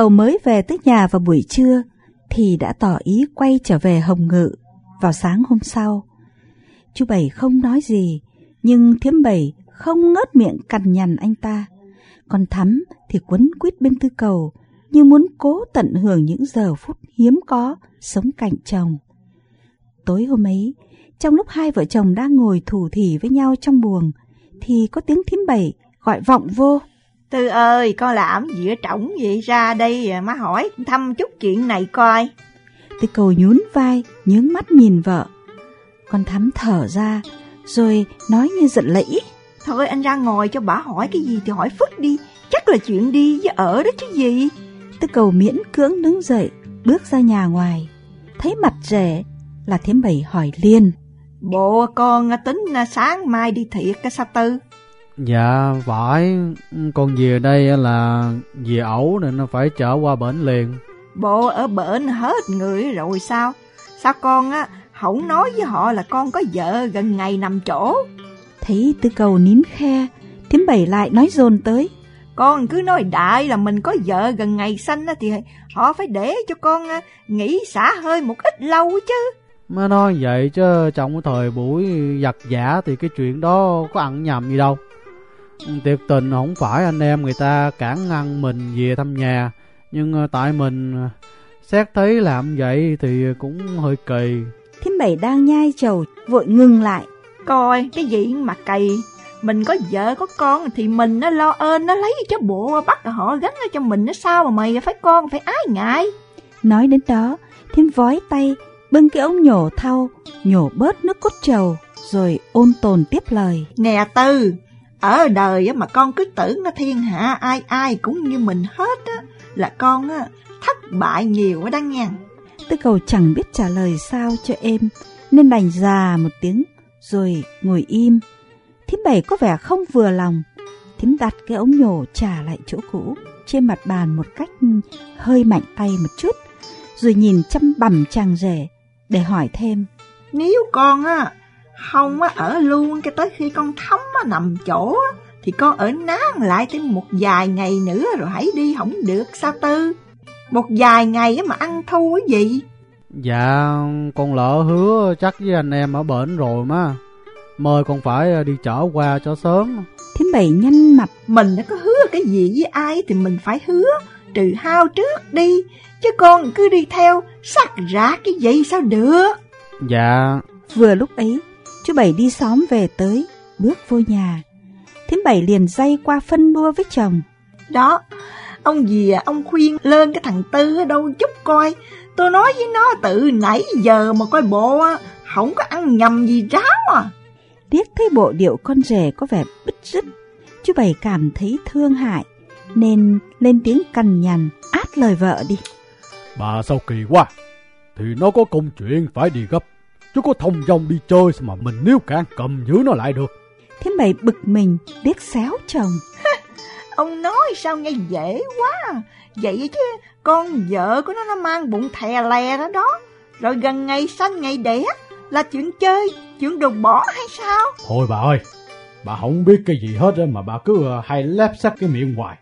cầu mới về tới nhà vào buổi trưa thì đã tỏ ý quay trở về Hồng Ngự vào sáng hôm sau. Chú Bảy không nói gì, nhưng thiếm Bảy không ngớt miệng cằn nhằn anh ta. Còn Thắm thì quấn quýt bên tư cầu như muốn cố tận hưởng những giờ phút hiếm có sống cạnh chồng. Tối hôm ấy, trong lúc hai vợ chồng đang ngồi thủ thỉ với nhau trong buồng, thì có tiếng thím bảy gọi vọng vô. Tư ơi, con làm gì ở trỏng vậy ra đây má hỏi thăm chút chuyện này coi. Tư cầu nhún vai, nhướng mắt nhìn vợ. Con thắm thở ra, rồi nói như giận lẫy. Thôi anh ra ngồi cho bà hỏi cái gì thì hỏi phức đi, chắc là chuyện đi với ở đó chứ gì. Tư cầu miễn cưỡng đứng dậy, bước ra nhà ngoài. Thấy mặt rẻ là thiếm bảy hỏi liền. Bộ con tính sáng mai đi thiệt cái sao tư? Dạ phải. Con về đây là về ẩu nên nó phải trở qua bển liền. Bộ ở bển hết người rồi sao? Sao con á không nói với họ là con có vợ gần ngày nằm chỗ Thấy tư cầu nín khe Thím bảy lại nói dồn tới. Con cứ nói đại là mình có vợ gần ngày sanh Thì họ phải để cho con nghỉ xả hơi một ít lâu chứ. Má nói vậy chứ trong cái thời buổi giặt giả Thì cái chuyện đó có ăn nhầm gì đâu Tiệc tình không phải anh em người ta cản ngăn mình về thăm nhà. Nhưng ờ, tại mình ờ, xét thấy làm vậy thì cũng hơi kỳ. Thím bảy đang nhai chầu vội ngừng lại. Coi cái gì mà kỳ. Mình có vợ có con thì mình nó lo ơn nó lấy cho bộ bắt họ gắn cho mình nó sao mà mày phải con phải ái ngại? Nói đến đó thím vói tay bưng cái ống nhổ thau nhổ bớt nước cốt trầu rồi ôn tồn tiếp lời. Nè Tư ở đời mà con cứ tưởng nó thiên hạ ai ai cũng như mình hết á Là con á thất bại nhiều quá đáng nha. Tư cầu chẳng biết trả lời sao cho em Nên đành già một tiếng Rồi ngồi im. Thím bảy có vẻ không vừa lòng. Thím đặt cái ống nhổ trả lại chỗ cũ Trên mặt bàn một cách hơi mạnh tay một chút Rồi nhìn chăm bằm chàng rể Để hỏi thêm. Nếu con á không á, ở luôn cho tới khi con thấm á, nằm chỗ á, thì con ở nán lại thêm một vài ngày nữa rồi hãy đi không được sao tư? Một vài ngày mà ăn thu cái gì? Dạ con lỡ hứa chắc với anh em ở bển rồi mà mời con phải đi chở qua cho sớm. Thím bảy nhanh mặt. Mình đã có hứa cái gì với ai thì mình phải hứa. Trừ hao trước đi chứ con cứ đi theo sắc rác cái gì sao được? Dạ. Vừa lúc ấy Chú Bảy đi xóm về tới, bước vô nhà. Thím Bảy liền dây qua phân đua với chồng. Đó, ông gì à, ông khuyên lên cái thằng Tư ở đâu chút coi. Tôi nói với nó từ nãy giờ mà coi bộ không có ăn nhầm gì ráo à. Tiếc thấy bộ điệu con rể có vẻ bứt rứt. Chú Bảy cảm thấy thương hại, nên lên tiếng cằn nhằn, át lời vợ đi. Bà sao kỳ quá, thì nó có công chuyện phải đi gấp Chứ có thông dong đi chơi mà mình nếu càng cầm giữ nó lại được. Thế mày bực mình, biết xéo chồng. Ông nói sao nghe dễ quá. Vậy chứ con vợ của nó nó mang bụng thè lè đó đó. Rồi gần ngày sanh ngày đẻ là chuyện chơi, chuyện đồ bỏ hay sao? Thôi bà ơi, bà không biết cái gì hết mà bà cứ ờ, hay lép sắc cái miệng hoài.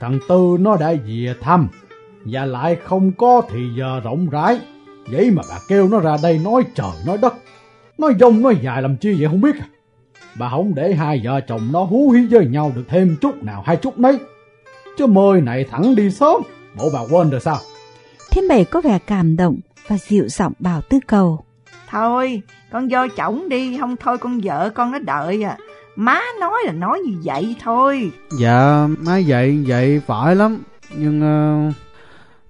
Thằng Tư nó đã về thăm và lại không có thì giờ rộng rãi Vậy mà bà kêu nó ra đây nói trời nói đất. Nói dông nói dài làm chi vậy không biết à? Bà không để hai vợ chồng nó hú hí với nhau được thêm chút nào hai chút nấy Chứ mời này thẳng đi sớm. Bộ bà quên rồi sao? Thiên bể có vẻ cảm động Và dịu giọng bảo tư cầu. Thôi con do chồng đi Không thôi con vợ con nó đợi à. Má nói là nói như vậy thôi. Dạ má vậy vậy phải lắm Nhưng uh,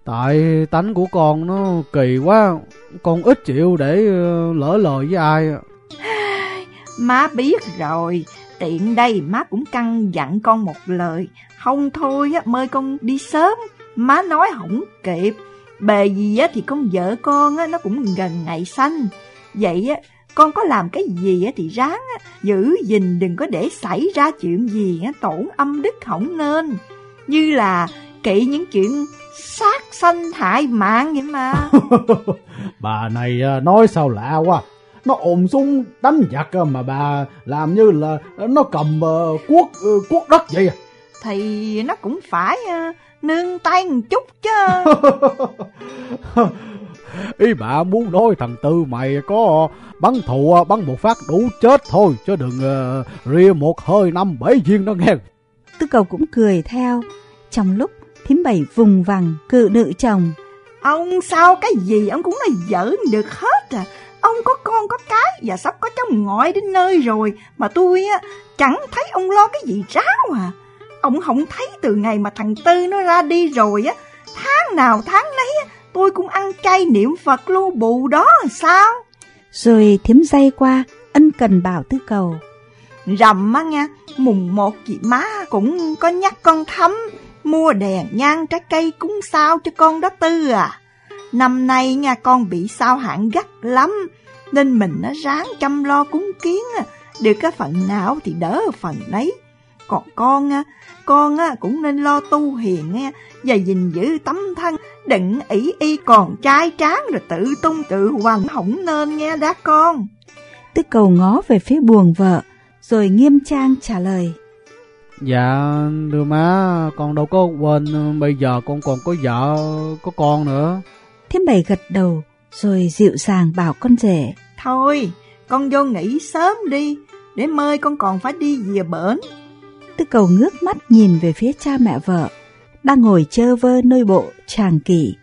Tại tánh của con nó kỳ quá, Con ít chịu để ờ, lỡ lời với ai Má biết rồi, Tiện đây má cũng căng dặn con một lời. Không thôi á, mời con đi sớm, Má nói không kịp. Bề gì á thì con vợ con á, Nó cũng gần ngày sanh. Vậy á, con có làm cái gì á thì ráng á, Giữ gìn đừng có để xảy ra chuyện gì á, Tổn âm đức không nên. Như là kỵ những chuyện sát sanh hại mạng vậy mà bà này à, nói sao lạ quá nó ồn súng đánh giặc mà bà làm như là nó cầm uh, cuốc uh, cuốc đất vậy à. thì nó cũng phải nương tay một chút chứ. Ý bà muốn nói thằng Tư mày có bắn thù bắn một phát đủ chết thôi chứ đừng uh, ria một hơi năm bảy viên đó nghe. Tư cầu cũng cười theo. Trong lúc thím bảy vùng vằng cự nữ chồng. Ông sao cái gì ông cũng là giỡn được hết à. Ông có con có cái và sắp có cháu ngoại đến nơi rồi mà tôi á chẳng thấy ông lo cái gì ráo à. Ông không thấy từ ngày mà thằng Tư nó ra đi rồi á, tháng nào tháng nấy tôi cũng ăn chay niệm Phật lưu bù đó sao? Rồi thiếm dây qua, ân cần bảo tư cầu. Rằm á nha, mùng một chị má cũng có nhắc con thấm, mua đèn nhang trái cây cúng sao cho con đó Tư à. Năm nay nha con bị sao hạn gắt lắm, nên mình nó ráng chăm lo cúng kiến, à. được cái phần nào thì đỡ phần đấy. Còn con á, con á cũng nên lo tu hiền nghe và gìn giữ tấm thân, đừng ỷ y còn trai tráng rồi tự tung tự hoàng không nên nghe đã con. Tức cầu ngó về phía buồn vợ, rồi nghiêm trang trả lời. Dạ, đưa má, con đâu có quên, bây giờ con còn có vợ, có con nữa. Thiếm bầy gật đầu, rồi dịu dàng bảo con rể. Thôi, con vô nghỉ sớm đi, để mơi con còn phải đi về bển. Tư cầu ngước mắt nhìn về phía cha mẹ vợ, đang ngồi chơ vơ nơi bộ tràng kỷ.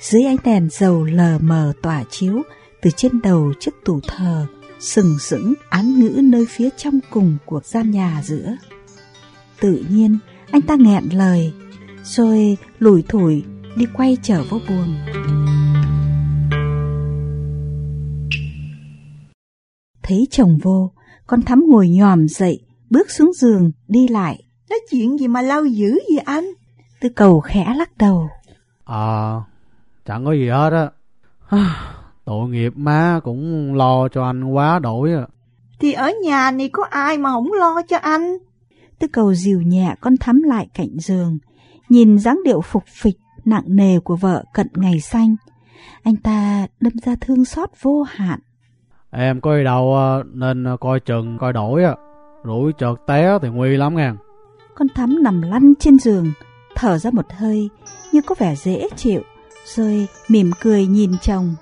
Dưới ánh đèn dầu lờ mờ tỏa chiếu từ trên đầu chiếc tủ thờ, sừng sững án ngữ nơi phía trong cùng của gian nhà giữa. Tự nhiên, anh ta nghẹn lời, rồi lủi thủi đi quay trở vô buồng. Thấy chồng vô, con thắm ngồi nhòm dậy, bước xuống giường, đi lại. Nói chuyện gì mà lâu dữ vậy anh? Tư cầu khẽ lắc đầu. À, chẳng có gì hết á. Tội nghiệp má cũng lo cho anh quá đổi à. Thì ở nhà này có ai mà không lo cho anh? Tư cầu dìu nhẹ con thắm lại cạnh giường, nhìn dáng điệu phục phịch nặng nề của vợ cận ngày xanh. Anh ta đâm ra thương xót vô hạn. Em có đi đâu nên coi chừng coi đổi á. Rủi chợt té thì nguy lắm nghe. Con thắm nằm lăn trên giường, thở ra một hơi, như có vẻ dễ chịu, rồi mỉm cười nhìn chồng.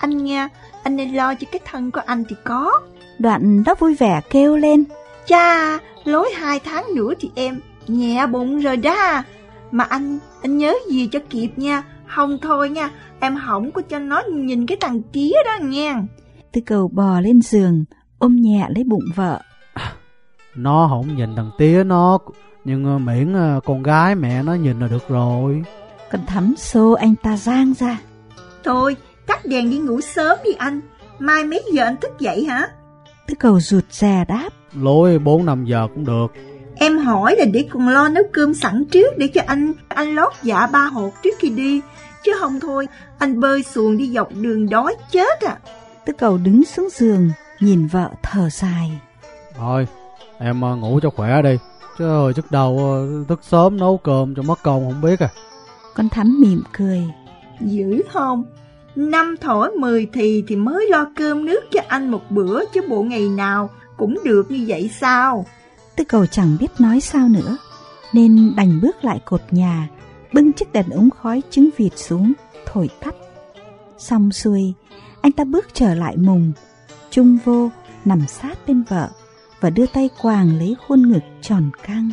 Anh nha, anh nên lo cho cái thân của anh thì có. Đoạn đó vui vẻ kêu lên. Cha, lối hai tháng nữa thì em nhẹ bụng rồi đó. Mà anh, anh nhớ gì cho kịp nha. Không thôi nha, em không có cho nó nhìn cái thằng kia đó nha. Tư cầu bò lên giường, ôm nhẹ lấy bụng vợ. Nó không nhìn thằng tía nó, nhưng miễn con gái mẹ nó nhìn là được rồi. Con thắm xô anh ta giang ra. Thôi, tắt đèn đi ngủ sớm đi anh. Mai mấy giờ anh thức dậy hả? Tư cầu rụt rè đáp. Lối 4-5 giờ cũng được. Em hỏi là để con lo nấu cơm sẵn trước để cho anh anh lót dạ ba hột trước khi đi. Chứ không thôi, anh bơi xuồng đi dọc đường đói chết à. Tư cầu đứng xuống giường, nhìn vợ thở dài. Thôi, em ngủ cho khỏe đi. Chứ hồi trước đầu thức sớm nấu cơm cho mất công không biết à. Con thắm mỉm cười. Dữ không? Năm thổi mười thì thì mới lo cơm nước cho anh một bữa chứ bộ ngày nào cũng được như vậy sao? Tư cầu chẳng biết nói sao nữa, nên đành bước lại cột nhà, bưng chiếc đèn ống khói trứng vịt xuống, thổi tắt. Xong xuôi, anh ta bước trở lại mùng, trung vô, nằm sát bên vợ và đưa tay quàng lấy khuôn ngực tròn căng.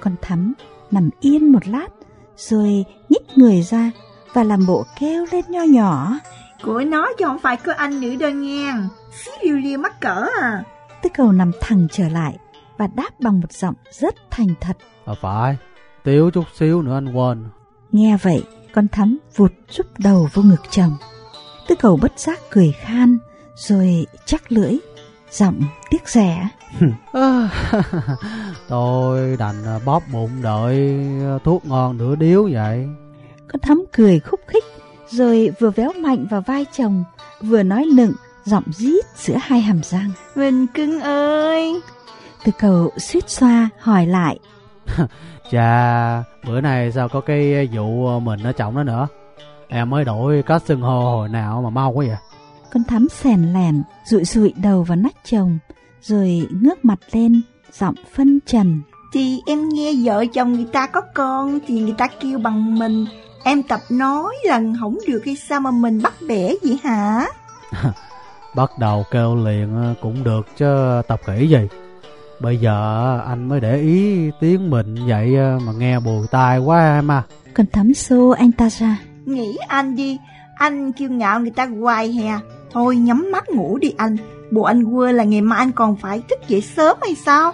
Con thắm nằm yên một lát, rồi nhích người ra và làm bộ kêu lên nho nhỏ. Của nó chứ không phải của anh nữa đâu nghe, xí liu liu mắc cỡ à. Tư cầu nằm thẳng trở lại và đáp bằng một giọng rất thành thật. À phải, tiếu chút xíu nữa anh quên. Nghe vậy, con thắm vụt rút đầu vô ngực chồng. Tư cầu bất giác cười khan, rồi chắc lưỡi, giọng tiếc rẻ. Tôi đành bóp bụng đợi thuốc ngon nửa điếu vậy. Con thắm cười khúc khích, rồi vừa véo mạnh vào vai chồng, vừa nói nựng, giọng rít giữa hai hàm răng. Mình cưng ơi! Từ cầu suýt xoa hỏi lại. Chà, bữa nay sao có cái vụ mình ở trọng đó nữa? Em mới đổi cách xưng hô hồi nào mà mau quá vậy? Con thắm sèn lèn, rụi rụi đầu vào nách chồng, rồi ngước mặt lên, giọng phân trần. Thì em nghe vợ chồng người ta có con Thì người ta kêu bằng mình Em tập nói lần không được hay sao mà mình bắt bẻ vậy hả? Bắt đầu kêu liền cũng được chứ tập kỹ gì. Bây giờ anh mới để ý tiếng mình vậy mà nghe bùi tai quá em à. Cần thấm xô anh ta ra. Nghĩ anh đi. Anh kiêu ngạo người ta hoài hè. Thôi nhắm mắt ngủ đi anh. Bộ anh quên là ngày mai anh còn phải thức dậy sớm hay sao?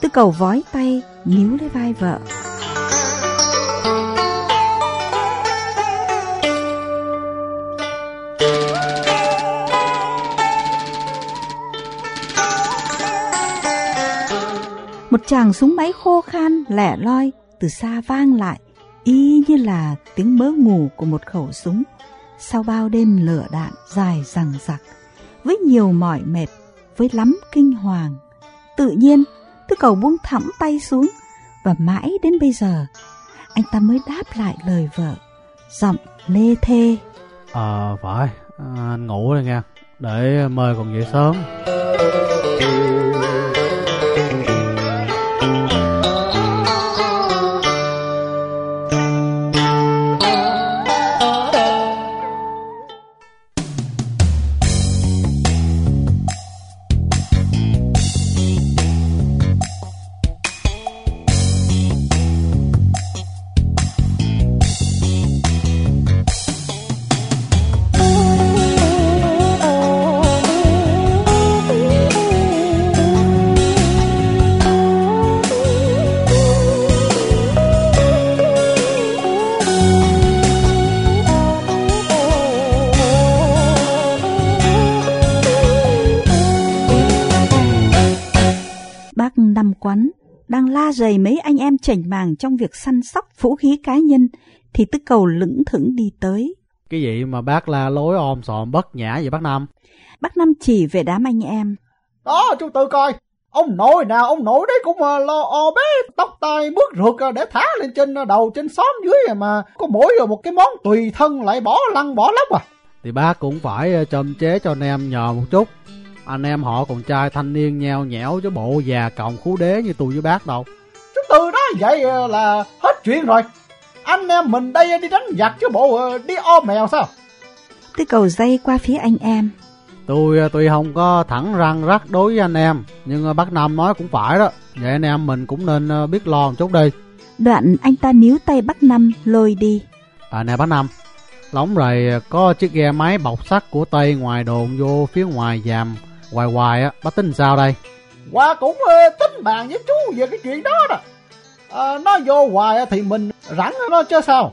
Tư cầu vói tay Níu lấy vai vợ Một chàng súng máy khô khan lẻ loi từ xa vang lại, y như là tiếng bớ ngủ của một khẩu súng. Sau bao đêm lửa đạn dài rằng rặc, với nhiều mỏi mệt, với lắm kinh hoàng. Tự nhiên, tư cầu buông thõng tay xuống và mãi đến bây giờ, anh ta mới đáp lại lời vợ, giọng lê thê. Ờ, phải, anh ngủ đây nha, để mời còn dậy sớm. Rầy mấy anh em chảnh màng trong việc săn sóc vũ khí cá nhân, thì tức cầu lững thững đi tới. Cái gì mà bác la lối om sòm bất nhã vậy bác Năm? Bác Năm chỉ về đám anh em. Đó, chú Tư coi, ông nội nào ông nội đấy cũng uh, lo o bế tóc tai bước rượt uh, để thả lên trên uh, đầu trên xóm dưới mà có mỗi một cái món tùy thân lại bỏ lăn bỏ lóc à. Thì bác cũng phải châm chế cho anh em nhờ một chút. Anh em họ còn trai thanh niên nheo nhẽo chứ bộ già còng khú đế như tôi với bác đâu từ đó vậy ờ, là hết chuyện rồi. Anh em mình đây đi đánh giặc chứ bộ ờ, đi ôm mèo sao? Tư cầu dây qua phía anh em. Tôi ờ, tuy không có thẳng răng rắc đối với anh em Nhưng bác Năm nói cũng phải đó. Vậy anh em mình cũng nên biết lo một chút đi. Đoạn anh ta níu tay bác Năm lôi đi. À nè bác Năm Lóng rồi có chiếc ghe máy bọc sắt của Tây ngoài đồn vô phía ngoài giàm Hoài hoài á, bác tính sao đây? Qua cũng tính bàn với chú về cái chuyện đó đó à, nó vô hoài thì mình rắn nó chứ sao?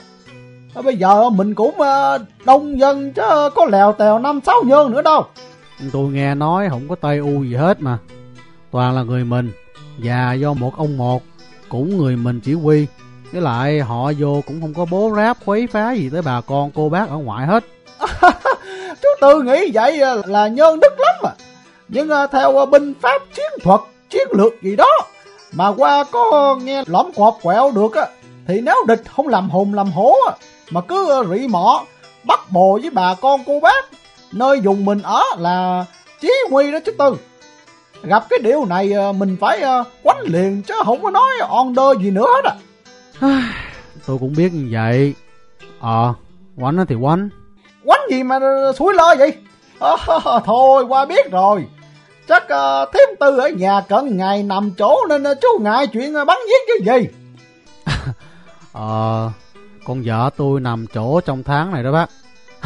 À, bây giờ mình cũng à, đông dân chứ có lèo tèo năm sáu nhân nữa đâu. Tôi nghe nói không có tây u gì hết mà. Toàn là người mình và do một ông một cũng người mình chỉ huy. Với lại họ vô cũng không có bố ráp khuấy phá gì tới bà con cô bác ở ngoại hết. Chú tư nghĩ vậy là nhân đức lắm à nhưng theo binh pháp chiến thuật chiến lược gì đó mà qua có nghe lõm cọp quẹo được á Thì nếu địch không làm hồn làm hổ á Mà cứ rị mọ Bắt bồ với bà con cô bác Nơi dùng mình ở là chí nguy đó chứ Tư. Gặp cái điều này ờ, mình phải ờ, quánh liền Chứ không có nói on đơ gì nữa hết à Tôi cũng biết như vậy. Ờ Quánh thì quánh. Quánh gì mà suối lơ vậy? À, Thôi qua biết rồi Chắc uh, thím tư ở nhà cận ngày nằm chỗ nên uh, chú ngại chuyện uh, bắn giết chứ gì. ờ, con vợ tôi nằm chỗ trong tháng này đó bác.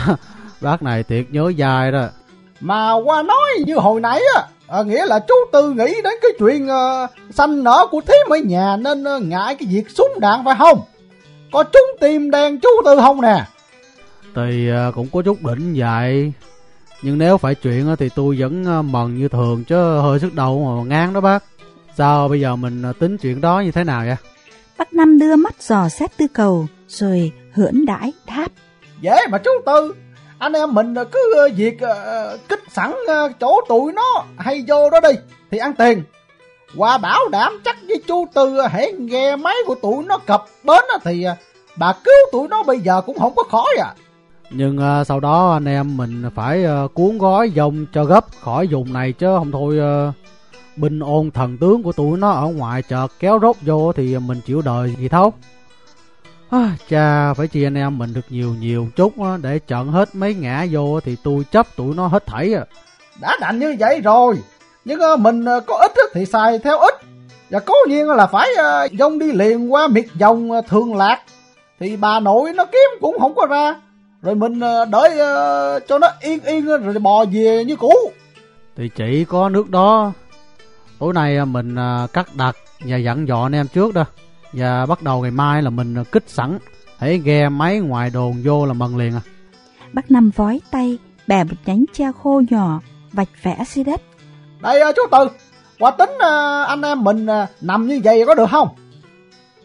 bác này thiệt nhớ dài đó. Mà qua nói như hồi nãy á, à, nghĩa là chú Tư nghĩ đến cái chuyện uh, sanh nở của thím ở nhà nên uh, ngại cái việc súng đạn phải không? Có chúng tìm đèn chú Tư không nè? Thì uh, cũng có chút đỉnh vậy nhưng nếu phải chuyện thì tôi vẫn ờ, mần như thường chứ hơi sức đầu mà ngán đó bác. Sao bây giờ mình ờ, tính chuyện đó như thế nào vậy? Bác Năm đưa mắt dò xét tư cầu rồi hưỡn đãi đáp. Dễ mà chú Tư, anh em mình cứ việc kích sẵn chỗ tụi nó hay vô đó đi thì ăn tiền. Qua bảo đảm chắc với chú Tư hãy nghe máy của tụi nó cập bến thì bà cứu tụi nó bây giờ cũng không có khỏi à. Nhưng uh, sau đó anh em mình phải uh, cuốn gói dòng cho gấp khỏi vùng này chứ không thôi uh, binh ôn thần tướng của tụi nó ở ngoài chợt kéo rốt vô thì mình chịu đời gì thấu. À, cha phải chia anh em mình được nhiều nhiều chút uh, để trận hết mấy ngã vô thì tôi chấp tụi nó hết thảy à. Đã đành như vậy rồi, nhưng uh, mình uh, có ít thì xài theo ít. Và cố nhiên là phải ờ, dông đi liền qua miệt dòng thường lạc. Thì bà nội nó kiếm cũng không có ra. Rồi mình ờ, đợi ờ, cho nó yên yên rồi bò về như cũ. Thì chỉ có nước đó. Tối nay à, mình cắt đặt và dặn dò anh em trước đó. Và bắt đầu ngày mai là mình kích sẵn. Hãy ghe máy ngoài đồn vô là mần liền à. Bác Năm vói tay, bẻ một nhánh tre khô nhỏ, vạch vẽ dưới đất. Đây ờ, chú Tư, qua tính ờ, anh em mình ờ, nằm như vậy có được không?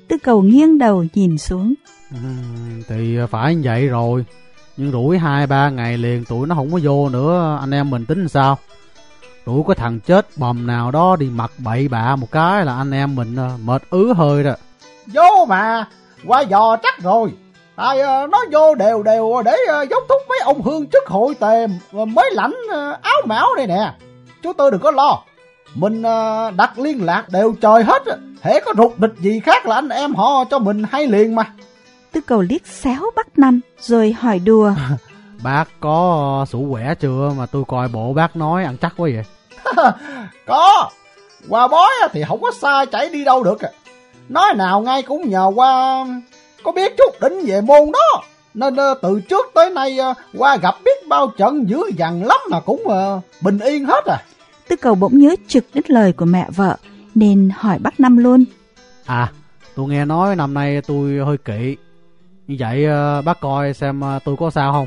Tư cầu nghiêng đầu nhìn xuống. Ừm, thì phải như vậy rồi. Nhưng rủi hai ba ngày liền tụi nó không có vô nữa. Anh em mình tính sao? Rủi có thằng chết bầm nào đó đi mặc bậy bạ một cái là anh em mình à, mệt ứ hơi rồi Vô mà, qua dò chắc rồi. Tại à, nó vô đều đều để à, giống thúc mấy ông hương chức hội tề mới lãnh áo mão đây nè. Chú Tư đừng có lo. Mình đặt liên lạc đều trời hết. Hễ có rụt địch gì khác là anh em họ cho mình hay liền mà. Tư cầu liếc xéo bác Năm rồi hỏi đùa. Bác có sủ quẻ chưa mà tôi coi bộ bác nói ăn chắc quá vậy. Có, qua bói thì không có xa chảy đi đâu được. à. Nói nào ngay cũng nhờ qua có biết chút đỉnh về môn đó. Nên ờ, từ trước tới nay ờ, qua gặp biết bao trận dữ dằn lắm mà cũng ờ, bình yên hết à. Tư cầu bỗng nhớ trực đến lời của mẹ vợ nên hỏi bác Năm luôn. À, tôi nghe nói năm nay tôi hơi kỵ. Như vậy ờ, bác coi xem ờ, tôi có sao không?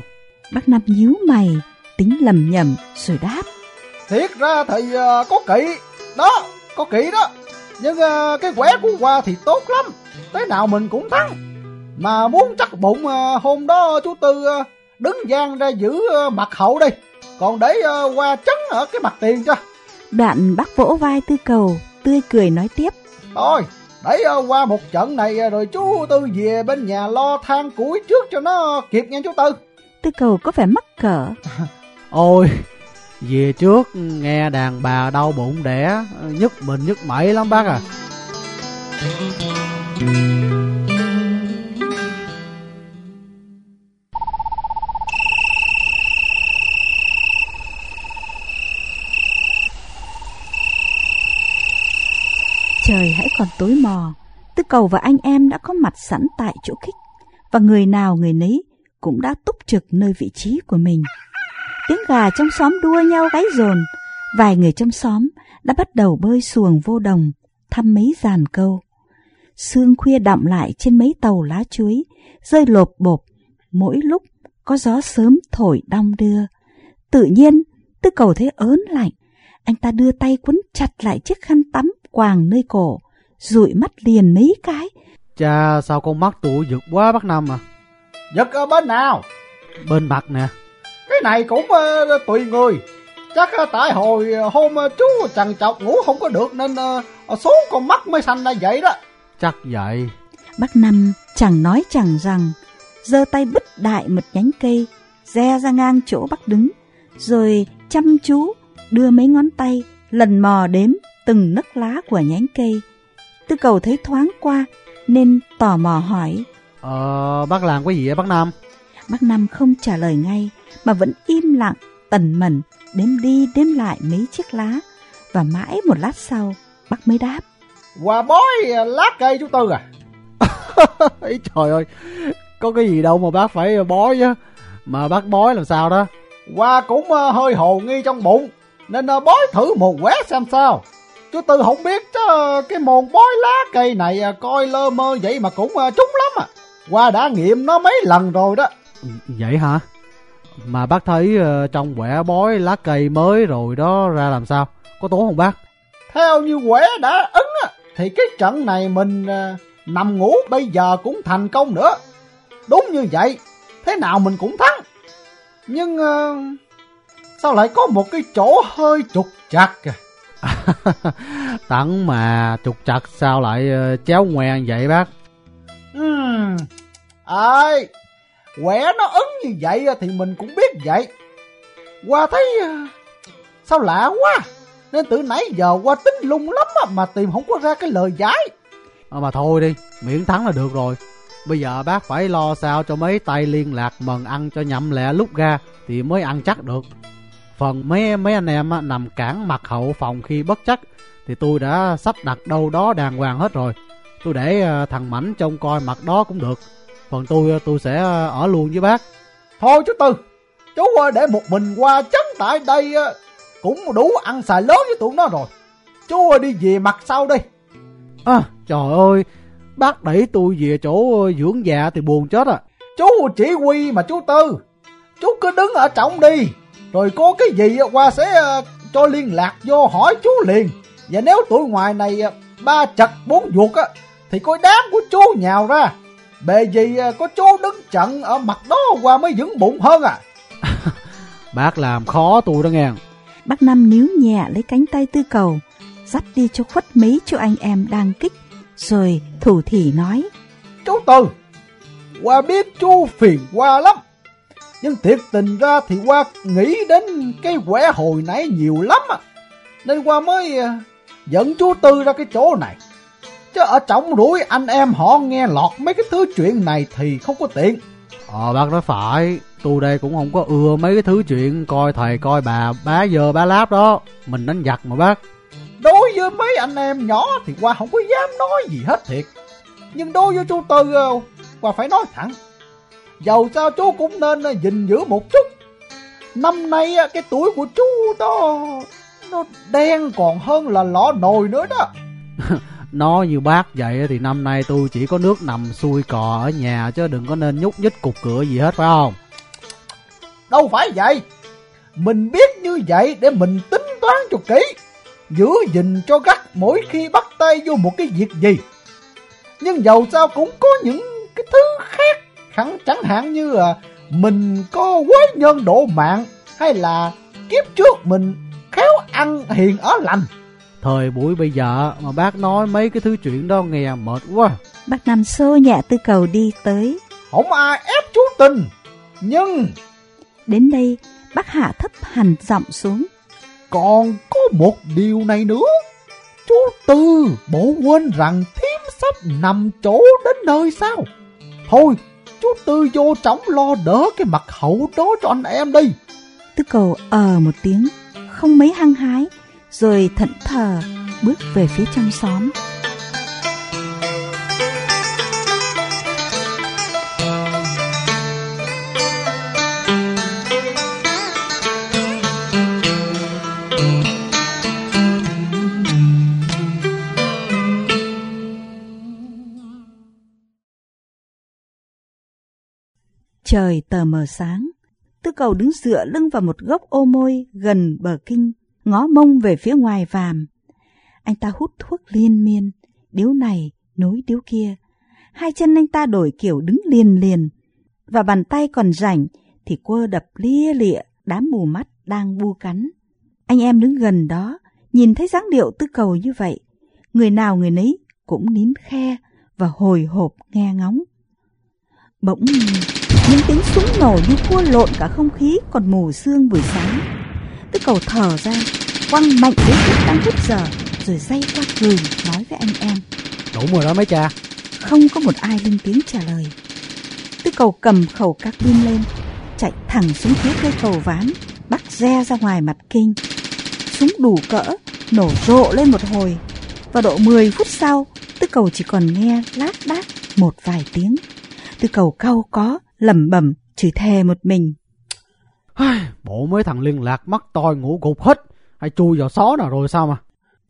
Bác Năm nhíu mày, tính lầm nhầm rồi đáp. Thiệt ra thì ờ, có kỵ, đó, có kỵ đó. Nhưng cái quẻ của qua thì tốt lắm, thế nào mình cũng thắng. Mà muốn chắc bụng hôm đó chú Tư đứng gian ra giữ mặt hậu đi. Còn để qua chấn ở cái mặt tiền cho. Đoạn bác vỗ vai tư cầu, tươi cười nói tiếp. Thôi, để ờ, qua một trận này ờ, rồi chú Tư về bên nhà lo than củi trước cho nó kịp nha chú Tư. Tư cầu có vẻ mắc cỡ. Ôi, về trước nghe đàn bà đau bụng đẻ, nhức mình nhức mẩy lắm bác à. Trời hãy còn tối mò, tư cầu và anh em đã có mặt sẵn tại chỗ khích. Và người nào người nấy cũng đã túc trực nơi vị trí của mình. Tiếng gà trong xóm đua nhau gáy dồn. Vài người trong xóm đã bắt đầu bơi xuồng vô đồng, thăm mấy giàn câu. Sương khuya đọng lại trên mấy tàu lá chuối, rơi lộp bộp, mỗi lúc có gió sớm thổi đong đưa. Tự nhiên, tư cầu thấy ớn lạnh, anh ta đưa tay quấn chặt lại chiếc khăn tắm quàng nơi cổ, dụi mắt liền mấy cái. Cha sao con mắt tụi giật quá bác Năm à. Giật ở bên nào? Bên mặt nè. Cái này cũng ờ, tùy người. Chắc ờ, tại hồi ờ, hôm ờ, chú trằn trọc ngủ không có được nên ờ, số con mắt mới xanh ra vậy đó. Chắc vậy. Bác Năm chẳng nói chẳng rằng, giơ tay bứt đại một nhánh cây, re ra ngang chỗ bác đứng, rồi chăm chú đưa mấy ngón tay lần mò đếm từng nấc lá của nhánh cây. Tư cầu thấy thoáng qua nên tò mò hỏi. Ờ, bác làm cái gì vậy bác Năm? Bác Năm không trả lời ngay mà vẫn im lặng, tần mẩn, đếm đi đếm lại mấy chiếc lá. Và mãi một lát sau, bác mới đáp. Qua bói lá cây chú Tư à. Ý trời ơi, có cái gì đâu mà bác phải bói chứ. Mà bác bói làm sao đó? Qua cũng ờ, hơi hồ nghi trong bụng nên ờ, bói thử một quẻ xem sao. Chú Tư không biết chứ ờ, cái môn bói lá cây này ờ, coi lơ mơ vậy mà cũng ờ, trúng lắm à. Qua đã nghiệm nó mấy lần rồi đó. Vậy hả? Mà bác thấy trong quẻ bói lá cây mới rồi đó ra làm sao? Có tốn không bác? Theo như quẻ đã á, thì cái trận này mình nằm ngủ bây giờ cũng thành công nữa. Đúng như vậy, thế nào mình cũng thắng. Nhưng sao lại có một cái chỗ hơi trục trặc à? Tặng mà trục chặt sao lại ờ, chéo ngoe vậy bác? Ừm, ai, quẻ nó ấn như vậy thì mình cũng biết vậy. Qua thấy ờ, sao lạ quá. Nên từ nãy giờ qua tính lung lắm mà tìm không có ra cái lời giải à, Mà thôi đi Miễn thắng là được rồi Bây giờ bác phải lo sao cho mấy tay liên lạc mần ăn cho nhậm lẹ lúc ra Thì mới ăn chắc được Phần mấy mấy anh em nằm cản mặt hậu phòng khi bất chắc Thì tôi đã sắp đặt đâu đó đàng hoàng hết rồi. Tôi để à, thằng Mảnh trông coi mặt đó cũng được. Phần tôi tôi sẽ à, ở luôn với bác. Thôi chú Tư Chú để một mình qua chấn tại đây Cũng đủ ăn xài lớn với tụi nó rồi. Chú đi về mặt sau đi. À trời ơi Bác đẩy tôi về chỗ dưỡng già thì buồn chết à. Chú chỉ huy mà chú Tư. Chú cứ đứng ở trọng đi Rồi có cái gì qua sẽ ờ, cho liên lạc vô hỏi chú liền. Và nếu tụi ngoài này ờ, ba chặt bốn ruột á Thì coi đám của chú nhào ra. Bề gì có chú đứng trận ở mặt đó qua mới vững bụng hơn à? Bác làm khó tôi đó nghe. Bác Năm níu nhẹ lấy cánh tay tư cầu, dắt đi cho khuất mấy chú anh em đang kích, rồi thủ thỉ nói. Chú Tư Qua biết chú phiền qua lắm Nhưng thiệt tình ra thì qua nghĩ đến cái quẻ hồi nãy nhiều lắm à. Nên qua mới ờ, dẫn chú Tư ra cái chỗ này. Chứ ở trọng rủi anh em họ nghe lọt mấy cái thứ chuyện này thì không có tiện. Ờ bác nói phải Tôi đây cũng không có ưa mấy cái thứ chuyện Coi thầy coi bà bá giờ bá láp đó. Mình đánh giặc mà bác. Đối với mấy anh em nhỏ thì qua không có dám nói gì hết thiệt. Nhưng đối với chú Tư qua phải nói thẳng Dầu sao chú cũng nên ờ, gìn giữ một chút. Năm nay ờ, cái tuổi của chú đó Nó đen còn hơn là lọ nồi nữa đó. Nói như bác vậy thì năm nay tôi chỉ có nước nằm xuôi cò ở nhà Chứ đừng có nên nhúc nhích cục cửa gì hết phải không? Đâu phải vậy. Mình biết như vậy để mình tính toán cho kỹ. Giữ gìn cho gắt mỗi khi bắt tay vô một cái việc gì. Nhưng dầu sao cũng có những cái thứ khác Khẳng chẳng hạn như là mình có quái nhân độ mạng Hay là kiếp trước mình khéo ăn hiền ở lành Thời buổi bây giờ mà bác nói mấy cái thứ chuyện đó nghe mệt quá Bác Năm xô nhẹ tư cầu đi tới. Không ai ép chú tình Nhưng Đến đây, bác hạ thấp hẳn giọng xuống. còn có một điều này nữa Chú Tư bộ quên rằng thiếm sắp nằm chỗ đến nơi sao Thôi chú Tư vô trống lo đỡ cái mặt hậu đó cho anh em đi Tư cầu ờ một tiếng, không mấy hăng hái, rồi thẫn thờ bước về phía trong xóm. Trời tờ mờ sáng, tư cầu đứng dựa lưng vào một gốc ô môi gần bờ kinh, ngó mông về phía ngoài vàm. Anh ta hút thuốc liên miên, điếu này nối điếu kia. Hai chân anh ta đổi kiểu đứng liền liền, và bàn tay còn rảnh thì quơ đập lia lịa đám mù mắt đang bu cắn. Anh em đứng gần đó, nhìn thấy dáng điệu tư cầu như vậy, người nào người nấy cũng nín khe và hồi hộp nghe ngóng. Bỗng tiếng súng nổ như cua lộn cả không khí còn mù sương buổi sáng. Tư cầu thở ra, quăng mạnh đến thuốc đang hút giờ, rồi day qua cười nói với anh em. Đủ rồi đó mấy cha Không có một ai lên tiếng trả lời. Tư cầu cầm khẩu các pin lên, chạy thẳng xuống phía cây cầu ván, bắt re ra ngoài mặt kinh. Súng đủ cỡ, nổ rộ lên một hồi. Và độ 10 phút sau, tư cầu chỉ còn nghe lác đác một vài tiếng. Tư cầu cau có, lẩm bẩm, chửi thề một mình. Bộ mấy thằng liên lạc mắt toi ngủ gục hết Hay chui vào xó nào rồi sao mà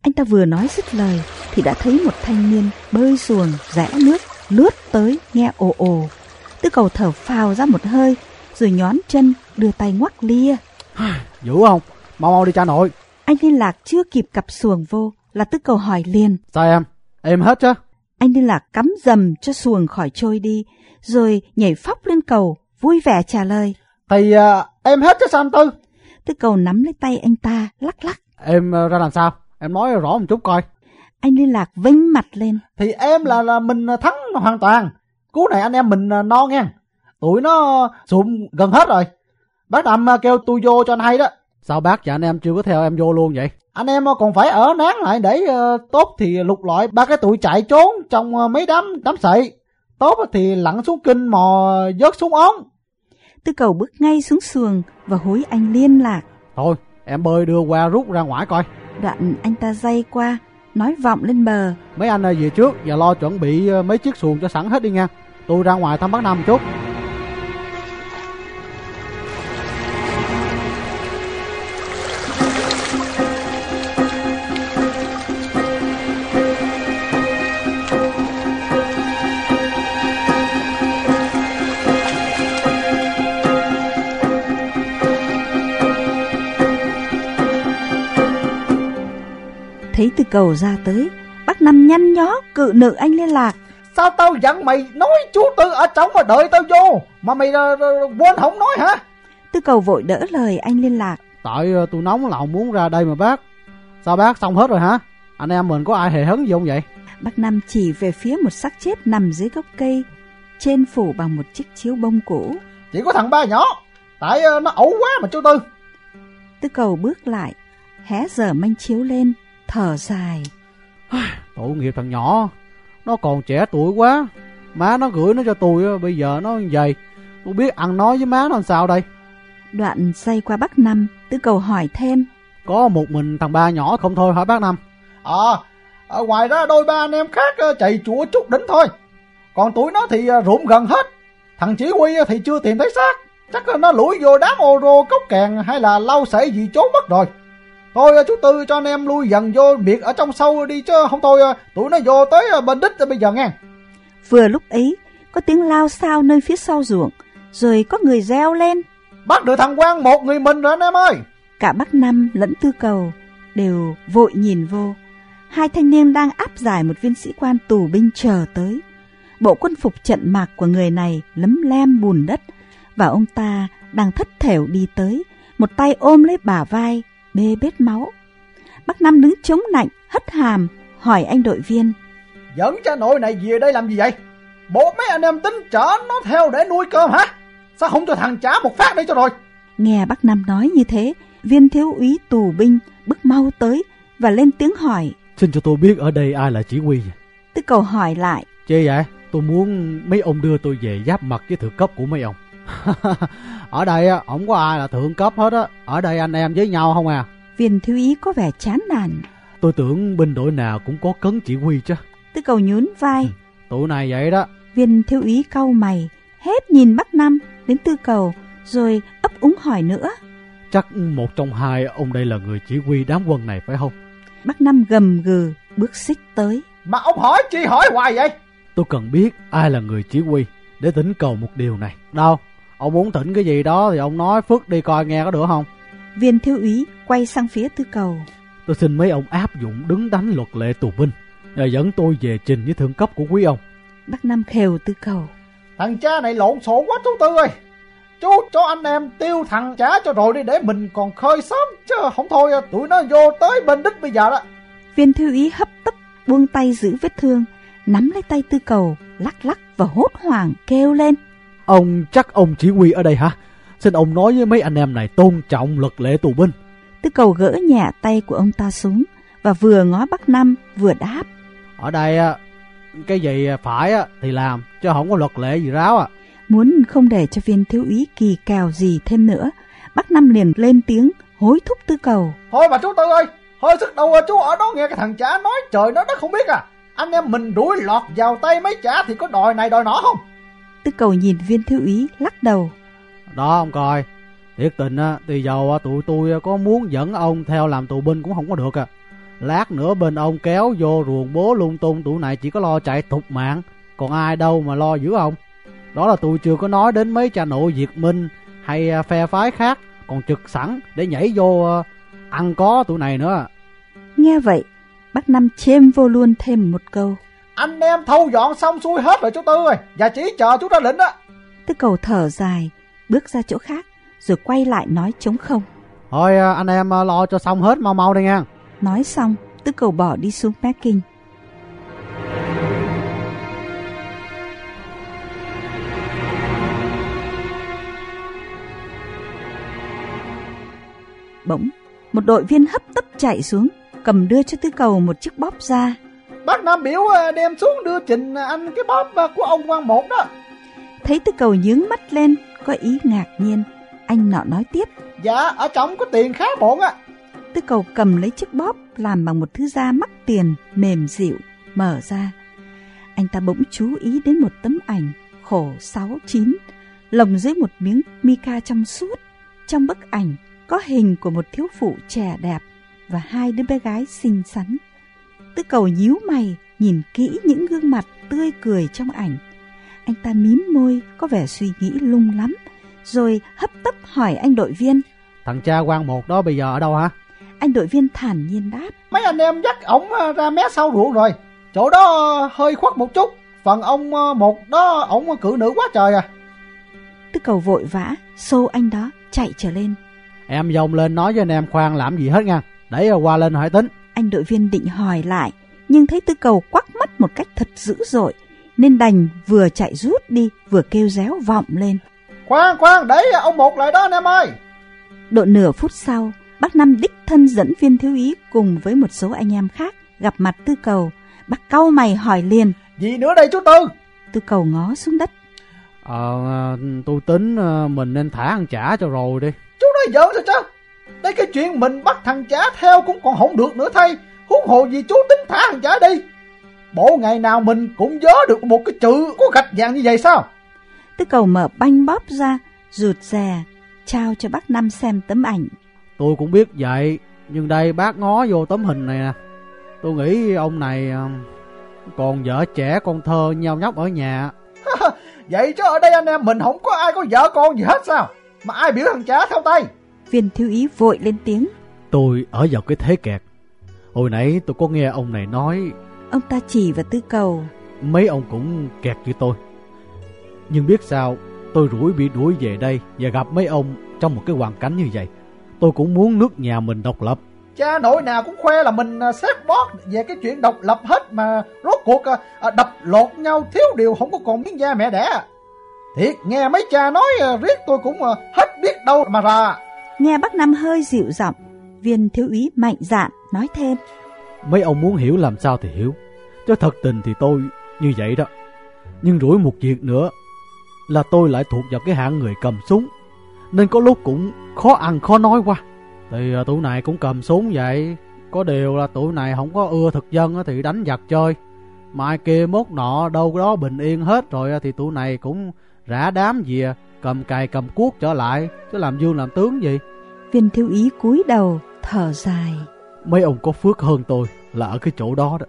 Anh ta vừa nói dứt lời thì đã thấy một thanh niên bơi xuồng rẽ nước lướt tới nghe ồ ồ. Tư cầu thở phào ra một hơi rồi nhón chân đưa tay ngoắc lia. Dữ không Mau mau đi cha nội Anh liên lạc chưa kịp cặp xuồng vô là tư cầu hỏi liền. Sao em Em hết chứ Anh liên lạc cắm dầm cho xuồng khỏi trôi đi rồi nhảy phóc lên cầu vui vẻ trả lời. Thì à, em hết chứ sao anh Tư Tư cầu nắm lấy tay anh ta lắc lắc. Em ờ, ra làm sao Em nói rõ một chút coi Anh liên lạc vinh mặt lên. Thì em là là mình thắng hoàn toàn Cú này anh em mình à, no nghe Tụi nó sụm gần hết rồi Bác Đậm à, kêu tôi vô cho anh hay đó Sao bác và anh em chưa có theo em vô luôn vậy? Anh em còn phải ở nán lại để uh, tốt thì lục lọi ba cái tụi chạy trốn trong uh, mấy đám đám sậy. Tốt thì lặn xuống kinh mò vớt xuống ống. Tư cầu bước ngay xuống xuồng và hối anh liên lạc. Thôi, em bơi đưa qua rút ra ngoài coi. Đoạn anh ta dây qua, nói vọng lên bờ. Mấy anh về trước và lo chuẩn bị mấy chiếc xuồng cho sẵn hết đi nha. Tôi ra ngoài thăm bác một chút. Thấy từ cầu ra tới, bác Năm nhăn nhó cự nữ anh liên lạc. Sao tao dặn mày nói chú Tư ở trong mà đợi tao vô Mà mày uh, quên không nói hả? Tư cầu vội đỡ lời anh liên lạc. Tại tôi nóng lòng muốn ra đây mà bác. Sao bác xong hết rồi hả? Anh em mình có ai hề hấn gì không vậy? Bác Năm chỉ về phía một xác chết nằm dưới gốc cây Trên phủ bằng một chiếc chiếu bông cũ. Chỉ có thằng ba nhỏ. Tại nó ẩu quá mà chú Tư. Tư cầu bước lại Hé giờ manh chiếu lên Thở dài. Tội nghiệp thằng nhỏ. Nó còn trẻ tuổi quá. Má nó gửi nó cho tôi Bây giờ nó như vậy. Tôi biết ăn nói với má nó làm sao đây? Đoạn dây qua bác Năm Tư cầu hỏi thêm. Có một mình thằng ba nhỏ không thôi hả bác Năm? À ở ngoài ra đôi ba anh em khác chạy chúa chút đỉnh thôi. Còn tuổi nó thì rụm gần hết. Thằng chỉ huy thì chưa tìm thấy xác. Chắc nó lủi vô đám ô rô cốc kèn Hay là lau sảy gì trốn mất rồi Thôi chú Tư cho anh em lui dần vô biệt ở trong sâu đi chứ không thôi tụi nó vô tới bên đích bây giờ nghe. Vừa lúc ấy có tiếng lao sao nơi phía sau ruộng rồi có người reo lên. Bắt được thằng quan một người mình rồi anh em ơi. Cả bác Năm lẫn Tư Cầu đều vội nhìn vô. Hai thanh niên đang áp giải một viên sĩ quan tù binh chờ tới. Bộ quân phục trận mạc của người này lấm lem bùn đất và ông ta đang thất thểu đi tới, một tay ôm lấy bả vai bê bết máu. Bác Năm đứng chống nạnh, hất hàm, hỏi anh đội viên. Dẫn cha nội này về đây làm gì vậy? Bộ mấy anh em tính chở nó theo để nuôi cơm hả? Sao không cho thằng trả một phát đây cho rồi? Nghe bác Năm nói như thế, viên thiếu úy tù binh bước mau tới và lên tiếng hỏi. Xin cho tôi biết ở đây ai là chỉ huy Tư cầu hỏi lại. Chê vậy? Tôi muốn mấy ông đưa tôi về giáp mặt với thượng cấp của mấy ông. ở đây á, không có ai là thượng cấp hết á. Ở đây anh em với nhau không à. Viên thiếu ý có vẻ chán nản. Tôi tưởng binh đội nào cũng có cấn chỉ huy chứ. Tư cầu nhún vai. Ừ, tụi này vậy đó. Viên thiếu ý cau mày, hết nhìn Bắc Năm đến tư cầu, rồi ấp úng hỏi nữa. Chắc một trong hai ông đây là người chỉ huy đám quân này phải không? Bắc Năm gầm gừ, bước xích tới. Mà ông hỏi chi hỏi hoài vậy? Tôi cần biết ai là người chỉ huy để tỉnh cầu một điều này. Đâu? Ông muốn thỉnh cái gì đó thì ông nói Phước đi coi nghe có được không? Viên thiếu úy quay sang phía tư cầu. Tôi xin mấy ông áp dụng đứng đánh luật lệ tù binh, nhờ dẫn tôi về trình với thượng cấp của quý ông. Bác Năm khều tư cầu. Thằng cha này lộn xộn quá chú Tư ơi. Chú cho anh em tiêu thằng cha cho rồi đi để mình còn khơi sớm chứ không thôi tụi nó vô tới bên đích bây giờ đó. Viên thư ý hấp tấp buông tay giữ vết thương, nắm lấy tay tư cầu, lắc lắc và hốt hoảng kêu lên. Ông chắc ông chỉ huy ở đây hả? Xin ông nói với mấy anh em này tôn trọng luật lệ tù binh. Tư cầu gỡ nhẹ tay của ông ta xuống và vừa ngó Bắc Năm vừa đáp. Ở đây cái gì phải thì làm chứ không có luật lệ gì ráo à. Muốn không để cho viên thiếu úy kỳ cào gì thêm nữa, Bắc Năm liền lên tiếng hối thúc tư cầu. Thôi mà chú Tư ơi, hơi sức đầu chú ở đó nghe cái thằng chả nói trời nó nó không biết à. Anh em mình đuổi lọt vào tay mấy chả thì có đòi này đòi nọ không? Tư cầu nhìn viên thiếu úy lắc đầu. Đó ông coi, thiệt tình á, thì dầu tụi tôi có muốn dẫn ông theo làm tù binh cũng không có được à. Lát nữa bên ông kéo vô ruồng bố lung tung tụi này chỉ có lo chạy thục mạng, còn ai đâu mà lo giữ ông. Đó là tôi chưa có nói đến mấy cha nội Việt Minh hay à, phe phái khác còn trực sẵn để nhảy vô à, ăn có tụi này nữa. Nghe vậy, bác Năm chêm vô luôn thêm một câu. Anh em thâu dọn xong xuôi hết rồi chú Tư ơi, và chỉ chờ chú ra lệnh á. Tư cầu thở dài, bước ra chỗ khác, rồi quay lại nói chống không. Thôi à, anh em lo cho xong hết mau mau đây nha. Nói xong, tư cầu bỏ đi xuống packing. Bỗng, một đội viên hấp tấp chạy xuống, cầm đưa cho tư cầu một chiếc bóp ra. Bác Nam biểu à, đem xuống đưa trình anh cái bóp à, của ông quan một đó. Thấy tư cầu nhướng mắt lên, có ý ngạc nhiên. Anh nọ nói tiếp. Dạ, ở trong có tiền khá bộn á. Tư cầu cầm lấy chiếc bóp làm bằng một thứ da mắc tiền, mềm dịu, mở ra. Anh ta bỗng chú ý đến một tấm ảnh khổ sáu chín, lồng dưới một miếng mica trong suốt. Trong bức ảnh có hình của một thiếu phụ trẻ đẹp và hai đứa bé gái xinh xắn. Tư cầu nhíu mày, nhìn kỹ những gương mặt tươi cười trong ảnh. Anh ta mím môi, có vẻ suy nghĩ lung lắm, rồi hấp tấp hỏi anh đội viên. Thằng cha quan một đó bây giờ ở đâu hả? Anh đội viên thản nhiên đáp. Mấy anh em dắt ổng à, ra mé sau ruộng rồi. Chỗ đó hơi khuất một chút. Phần ông à, một đó ổng cự nữ quá trời à. Tư cầu vội vã, xô anh đó, chạy trở lên. Em dông lên nói với anh em khoan làm gì hết nha. Để qua lên hỏi tính. Anh đội viên định hỏi lại, nhưng thấy tư cầu quắc mắt một cách thật dữ dội, nên đành vừa chạy rút đi, vừa kêu réo vọng lên. Khoan khoan, để ông một lại đó anh em ơi. Độ nửa phút sau, bác Năm đích thân dẫn viên thiếu ý cùng với một số anh em khác gặp mặt tư cầu. Bác cau mày hỏi liền. Gì nữa đây chú Tư? Tư cầu ngó xuống đất. Ờ, tôi tính ờ, mình nên thả ăn trả cho rồi đi. Chú nói giỡn sao chứ? Đây cái chuyện mình bắt thằng trả theo cũng còn không được nữa thay. Huống hồ gì chú tính thả thằng trả đi. Bộ ngày nào mình cũng nhớ được một cái chữ có gạch vàng như vậy sao? Tư cầu mở banh bóp ra, rụt rè, trao cho bác Năm xem tấm ảnh. Tôi cũng biết vậy, nhưng đây bác ngó vô tấm hình này nè. Tôi nghĩ ông này ờ, còn vợ trẻ con thơ nhau nhóc ở nhà. vậy chứ ở đây anh em mình không có ai có vợ con gì hết sao? Mà ai biểu thằng trả theo tay? Viên thiếu ý vội lên tiếng. Tôi ở vào cái thế kẹt. Hồi nãy tôi có nghe ông này nói Ông ta chỉ vào tư cầu. mấy ông cũng kẹt như tôi. Nhưng biết sao, tôi rủi bị đuổi về đây và gặp mấy ông trong một cái hoàn cảnh như vậy. Tôi cũng muốn nước nhà mình độc lập. Cha nội nào cũng khoe là mình à, xét bót về cái chuyện độc lập hết mà rốt cuộc à, à, đập lột nhau thiếu điều không có còn miếng da mẹ đẻ. Thiệt nghe mấy cha nói riết tôi cũng hết biết đâu mà ra. Nghe bác Năm hơi dịu giọng, viên thiếu úy mạnh dạn nói thêm. Mấy ông muốn hiểu làm sao thì hiểu. Chứ thật tình thì tôi như vậy đó. Nhưng rủi một việc nữa là tôi lại thuộc vào cái hạng người cầm súng. Nên có lúc cũng khó ăn khó nói qua. Thì à, tụi này cũng cầm súng vậy. Có điều là tụi này không có ưa thực dân thì đánh giặc chơi. Mai kia mốt nọ đâu đó bình yên hết rồi thì tụi này cũng rã đám về cầm cày cầm cuốc trở lại chứ làm dương làm tướng gì. Viên thiếu úy cúi đầu, thở dài. Mấy ông có phước hơn tôi là ở cái chỗ đó đó.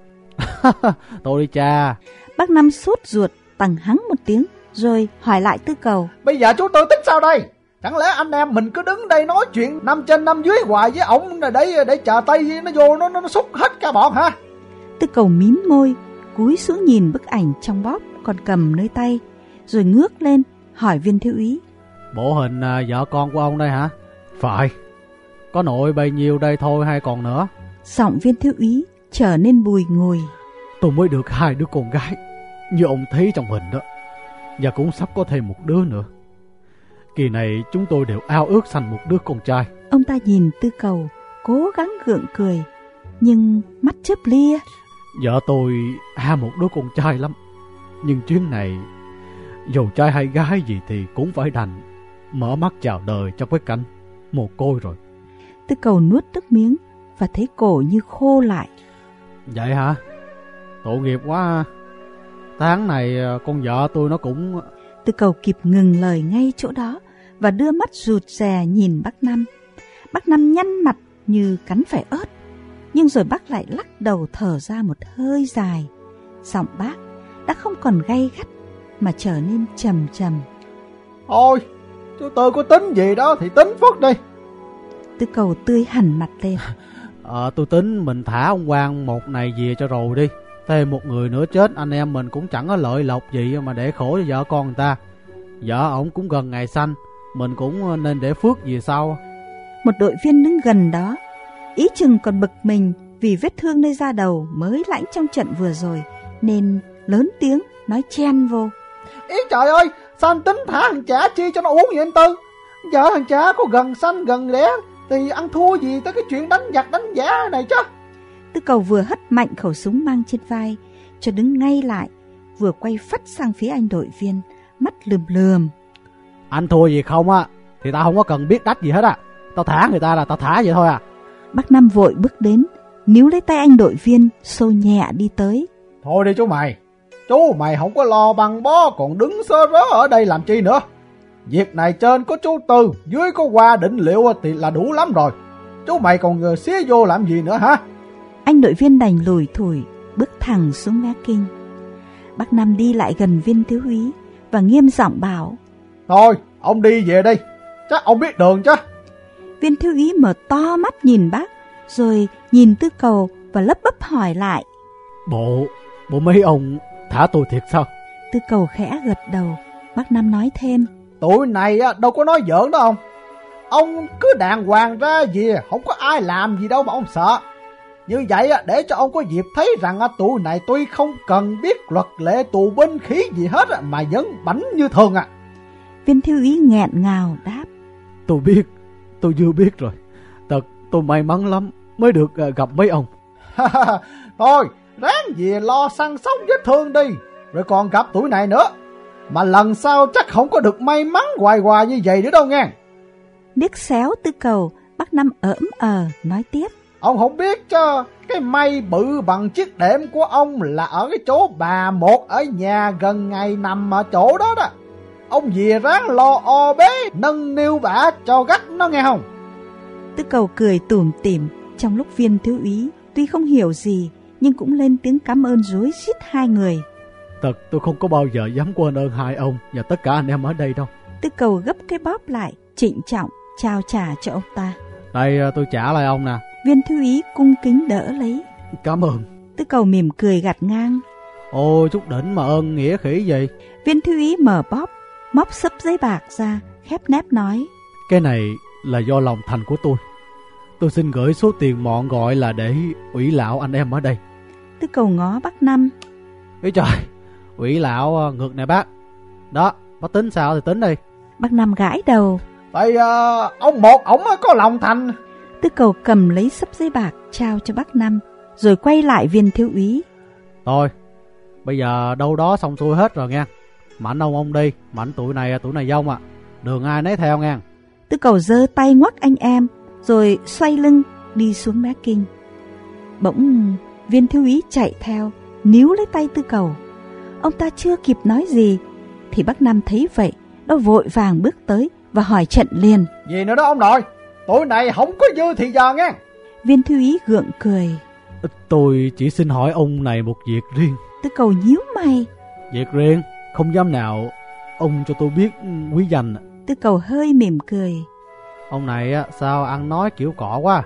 tôi đi cha. Bác Năm sốt ruột, tằng hắng một tiếng, rồi hỏi lại tư cầu. Bây giờ chú Tư tính sao đây? Chẳng lẽ anh em mình cứ đứng đây nói chuyện năm trên năm dưới hoài với ổng để để chờ tay nó vô nó nó, nó xúc hết cả bọn hả? Tư cầu mím môi, cúi xuống nhìn bức ảnh trong bóp còn cầm nơi tay, rồi ngước lên hỏi viên thiếu úy. Bộ hình à, vợ con của ông đây hả? Phải. Có nội bấy nhiêu đây thôi hay còn nữa? Giọng viên thiếu úy trở nên bùi ngùi. Tôi mới được hai đứa con gái như ông thấy trong hình đó. Và cũng sắp có thêm một đứa nữa. Kỳ này chúng tôi đều ao ước sanh một đứa con trai. Ông ta nhìn tư cầu, cố gắng gượng cười, nhưng mắt chớp lia. Vợ tôi ha một đứa con trai lắm. Nhưng chuyến này, dù trai hay gái gì thì cũng phải đành mở mắt chào đời trong cái cảnh mồ côi rồi. Tư cầu nuốt nước miếng và thấy cổ như khô lại. Vậy hả? Tội nghiệp quá. Tháng này à, con vợ tôi nó cũng... Tư cầu kịp ngừng lời ngay chỗ đó và đưa mắt rụt rè nhìn bác Năm. Bác Năm nhăn mặt như cắn phải ớt. Nhưng rồi bác lại lắc đầu thở ra một hơi dài. Giọng bác đã không còn gay gắt mà trở nên trầm trầm. Thôi, chú Tư có tính gì đó thì tính phất đi. Tư cầu tươi hẳn mặt lên. Ờ, tôi tính mình thả ông Quang một này về cho rồi đi. Thêm một người nữa chết anh em mình cũng chẳng có lợi lộc gì mà để khổ cho vợ con người ta. Vợ ổng cũng gần ngày sanh, mình cũng nên để phước về sau. Một đội viên đứng gần đó, ý chừng còn bực mình vì vết thương nơi da đầu mới lãnh trong trận vừa rồi, nên lớn tiếng nói chen vô. Ý trời ơi, sao anh tính thả thằng trả chi cho nó uống vậy anh Tư? Vợ thằng trả có gần sanh gần đẻ Thì ăn thua gì tới cái chuyện đánh giặc đánh giả này chứ Tư cầu vừa hất mạnh khẩu súng mang trên vai, cho đứng ngay lại, vừa quay phắt sang phía anh đội viên, mắt lườm lườm. Anh thua gì không á Thì tao không có cần biết đách gì hết á Tao thả người ta là tao thả vậy thôi à Bác Năm vội bước đến, níu lấy tay anh đội viên, xô nhẹ đi tới. Thôi đi chú mày Chú mày không có lo bằng bó Còn đứng sơ rớ ở đây làm chi nữa Việc này trên có chú Tư Dưới có qua định liệu thì là đủ lắm rồi Chú mày còn xía vô làm gì nữa hả Anh đội viên đành lùi thủi, bước thẳng xuống mé kinh. Bác Năm đi lại gần viên thiếu úy và nghiêm giọng bảo. Thôi ông đi về đi Chắc ông biết đường chứ Viên thiếu úy mở to mắt nhìn bác, rồi nhìn tư cầu và lấp bấp hỏi lại. Bộ Bộ mấy ông thả tôi thiệt sao? Tư cầu khẽ gật đầu, bác Năm nói thêm. Tụi này á, đâu có nói giỡn đâu ông. Ông cứ đàng hoàng ra về Không có ai làm gì đâu mà ông sợ. Như vậy á, để cho ông có dịp thấy rằng tụi này tuy không cần biết luật lệ tù binh khí gì hết á, Mà vẫn bảnh như thường à. Viên thiếu úy nghẹn ngào đáp. Tôi biết Tôi vừa biết rồi. Thật tôi may mắn lắm Mới được ờ, gặp mấy ông. Thôi ráng về lo săn sóc vết thương đi Rồi còn gặp tụi này nữa Mà lần sau chắc không có được may mắn hoài hoài như vậy nữa đâu nghe Liếc xéo tư cầu, bác Năm ỡm ờ, nói tiếp. Ông không biết cho cái may bự bằng chiếc đệm của ông là ở cái chỗ bà một ở nhà gần ngày nằm ở chỗ đó đó. Ông về ráng lo o bế nâng niu bả cho gắt nó nghe không? Tư cầu cười tủm tỉm trong lúc viên thiếu úy tuy không hiểu gì nhưng cũng lên tiếng cảm ơn rối rít hai người. Thật tôi không có bao giờ dám quên ơn hai ông Và tất cả anh em ở đây đâu Tư cầu gấp cái bóp lại, trịnh trọng, trao trả cho ông ta. Đây ờ, tôi trả lại ông nè Viên thiếu úy cung kính đỡ lấy. Cảm ơn Tư cầu mỉm cười gạt ngang. Ôi chút đỉnh mà ơn nghĩa khỉ gì Viên thiếu úy mở bóp, móc sấp giấy bạc ra, khép nép nói. Cái này là do lòng thành của tôi Tôi xin gửi số tiền mọn gọi là để ủy lão anh em ở đây Tư cầu ngó bác Năm. Ý trời Ủy lão ờ, ngược này bác Đó bác tính sao thì tính đi Bác Năm gãi đầu. Tại ờ, ông một ổng có lòng thành. Tư cầu cầm lấy sấp giấy bạc trao cho bác Năm, rồi quay lại viên thiếu úy. Thôi Bây giờ đâu đó xong xuôi hết rồi nha Mạnh ông ông đi Mạnh tụi này tụi này dông à Đường ai nấy theo nha Tư cầu giơ tay ngoắc anh em, rồi xoay lưng đi xuống mé kinh. Bỗng viên thiếu úy chạy theo, níu lấy tay tư cầu. Ông ta chưa kịp nói gì, thì bác Năm thấy vậy, nó vội vàng bước tới và hỏi trận liền. Gì nữa đó ông nội, tụi này không có dư thì giờ nghe. Viên thiếu úy gượng cười, Tôi chỉ xin hỏi ông này một việc riêng tư cầu nhíu mày. Việc riêng Không dám nào Ông cho tôi biết quý danh Tư cầu hơi mỉm cười. Ông này á, sao ăn nói kiểu cọ quá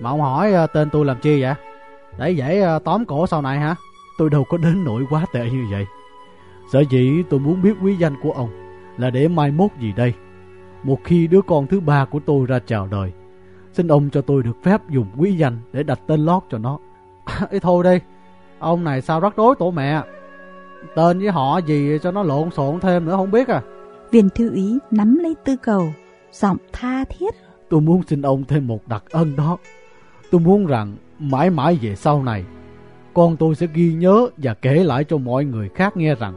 Mà ông hỏi ờ, tên tôi làm chi vậy Để dễ ờ, tóm cổ sau này hả? Tôi đâu có đến nỗi quá tệ như vậy. Sở dĩ tôi muốn biết quý danh của ông Là để mai mốt gì đây? Một khi đứa con thứ ba của tôi ra chào đời Xin ông cho tôi được phép dùng quý danh Để đặt tên lót cho nó. Ê thôi đi Ông này sao rắc rối tổ mẹ? Tên với họ gì cho nó lộn xộn thêm nữa không biết à? Viên thiếu úy nắm lấy tư cầu, giọng tha thiết. Tôi muốn xin ông thêm một đặc ân đó. Tôi muốn rằng mãi mãi về sau này, con tôi sẽ ghi nhớ và kể lại cho mọi người khác nghe rằng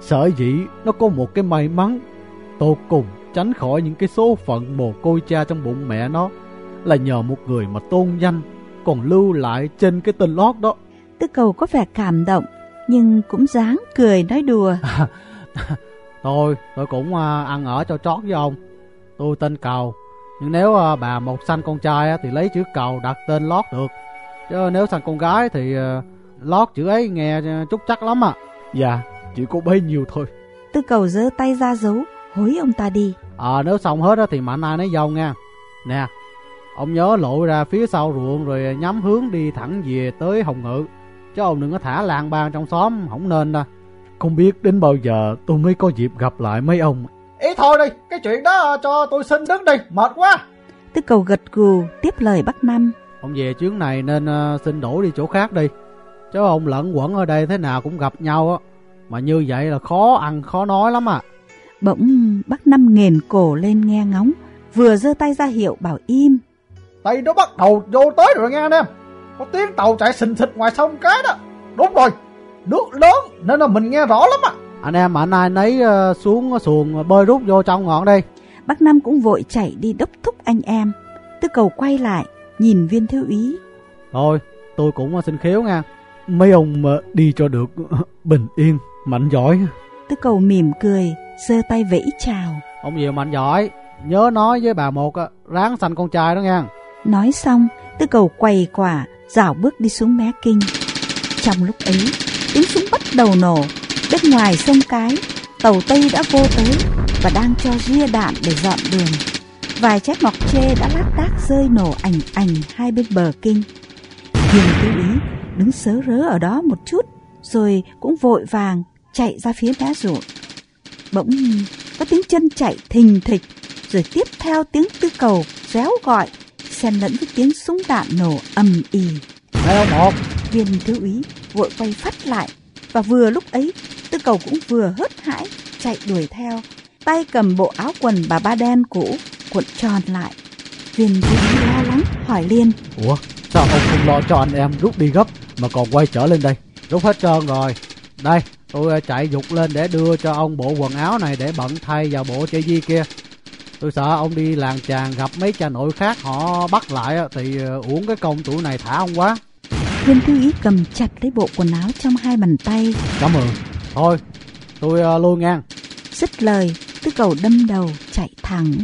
sở dĩ nó có một cái may mắn tột cùng tránh khỏi những cái số phận mồ côi cha trong bụng mẹ nó là nhờ một người mà tôn danh còn lưu lại trên cái tên lót đó. Tư cầu có vẻ cảm động, nhưng cũng dáng cười nói đùa. Tôi, tôi cũng à, ăn ở cho trót với ông. Tôi tên Cầu. Nhưng nếu à, bà một sanh con trai á, thì lấy chữ Cầu đặt tên lót được. Chứ nếu sanh con gái thì à, lót chữ ấy nghe à, chút chắc lắm à. Dạ, chỉ có bấy nhiêu thôi. Tư cầu giơ tay ra dấu, hối ông ta đi. À nếu xong hết á, thì mạnh ai nấy dâu nha. Nè, ông nhớ lội ra phía sau ruộng rồi nhắm hướng đi thẳng về tới Hồng Ngự. Chứ ông đừng có thả làng bang trong xóm, không nên đâu. Không biết đến bao giờ tôi mới có dịp gặp lại mấy ông. Ý thôi đi, cái chuyện đó cho tôi xin đứng đi, mệt quá. Tư cầu gật gù tiếp lời bác Năm. Ông về chuyến này nên ờ, xin đổi đi chỗ khác đi. Chứ ông lẫn quẩn ở đây thế nào cũng gặp nhau á. Mà như vậy là khó ăn khó nói lắm à. Bỗng bác Năm nghền cổ lên nghe ngóng vừa giơ tay ra hiệu bảo im. Tay nó bắt đầu vô tới rồi nghe anh em. Có tiếng tàu chạy xình xịch ngoài sông cái đó. Đúng rồi, nước lớn nên là mình nghe rõ lắm á. Anh em mạnh ai nấy ờ, xuống xuồng bơi rút vô trong ngọn đi. Bác Năm cũng vội chạy đi đốc thúc anh em. Tư cầu quay lại, nhìn viên thiếu úy. Thôi, tôi cũng xin khiếu nha. Mấy ông ờ, đi cho được bình yên, mạnh giỏi. Tư cầu mỉm cười, giơ tay vẫy chào. Ông nhiều mạnh giỏi, nhớ nói với bà một á, ráng sanh con trai đó nha. Nói xong, tư cầu quầy quả, dạo bước đi xuống mé kinh. Trong lúc ấy, tiếng súng bắt đầu nổ. Bên ngoài sông cái, tàu Tây đã vô tới và đang cho ria đạn để dọn đường. Vài trái mọc chê đã lát đác rơi nổ ảnh ảnh hai bên bờ kinh. Hiền thiếu ý đứng sớ rớ ở đó một chút, rồi cũng vội vàng chạy ra phía mé ruộng. Bỗng có tiếng chân chạy thình thịch, rồi tiếp theo tiếng tư cầu réo gọi, xen lẫn với tiếng súng đạn nổ ầm ì. Ông một, Viên thiếu úy vội quay phát lại và vừa lúc ấy tư cầu cũng vừa hớt hãi chạy đuổi theo tay cầm bộ áo quần bà ba đen cũ cuộn tròn lại viên úy lo lắng hỏi liên Ủa, sao ông không lo cho anh em rút đi gấp mà còn quay trở lên đây? Rút hết trơn rồi. Đây, tôi ờ, chạy dục lên để đưa cho ông bộ quần áo này để bận thay vào bộ chơi di kia. Tôi sợ ông đi làng chàng gặp mấy cha nội khác họ bắt lại thì ờ, uổng cái công tuổi này thả ông quá. viên thiếu úy cầm chặt lấy bộ quần áo trong hai bàn tay Cảm ơn. Thôi, tôi uh, lui ngang. dứt lời tư cầu đâm đầu chạy thẳng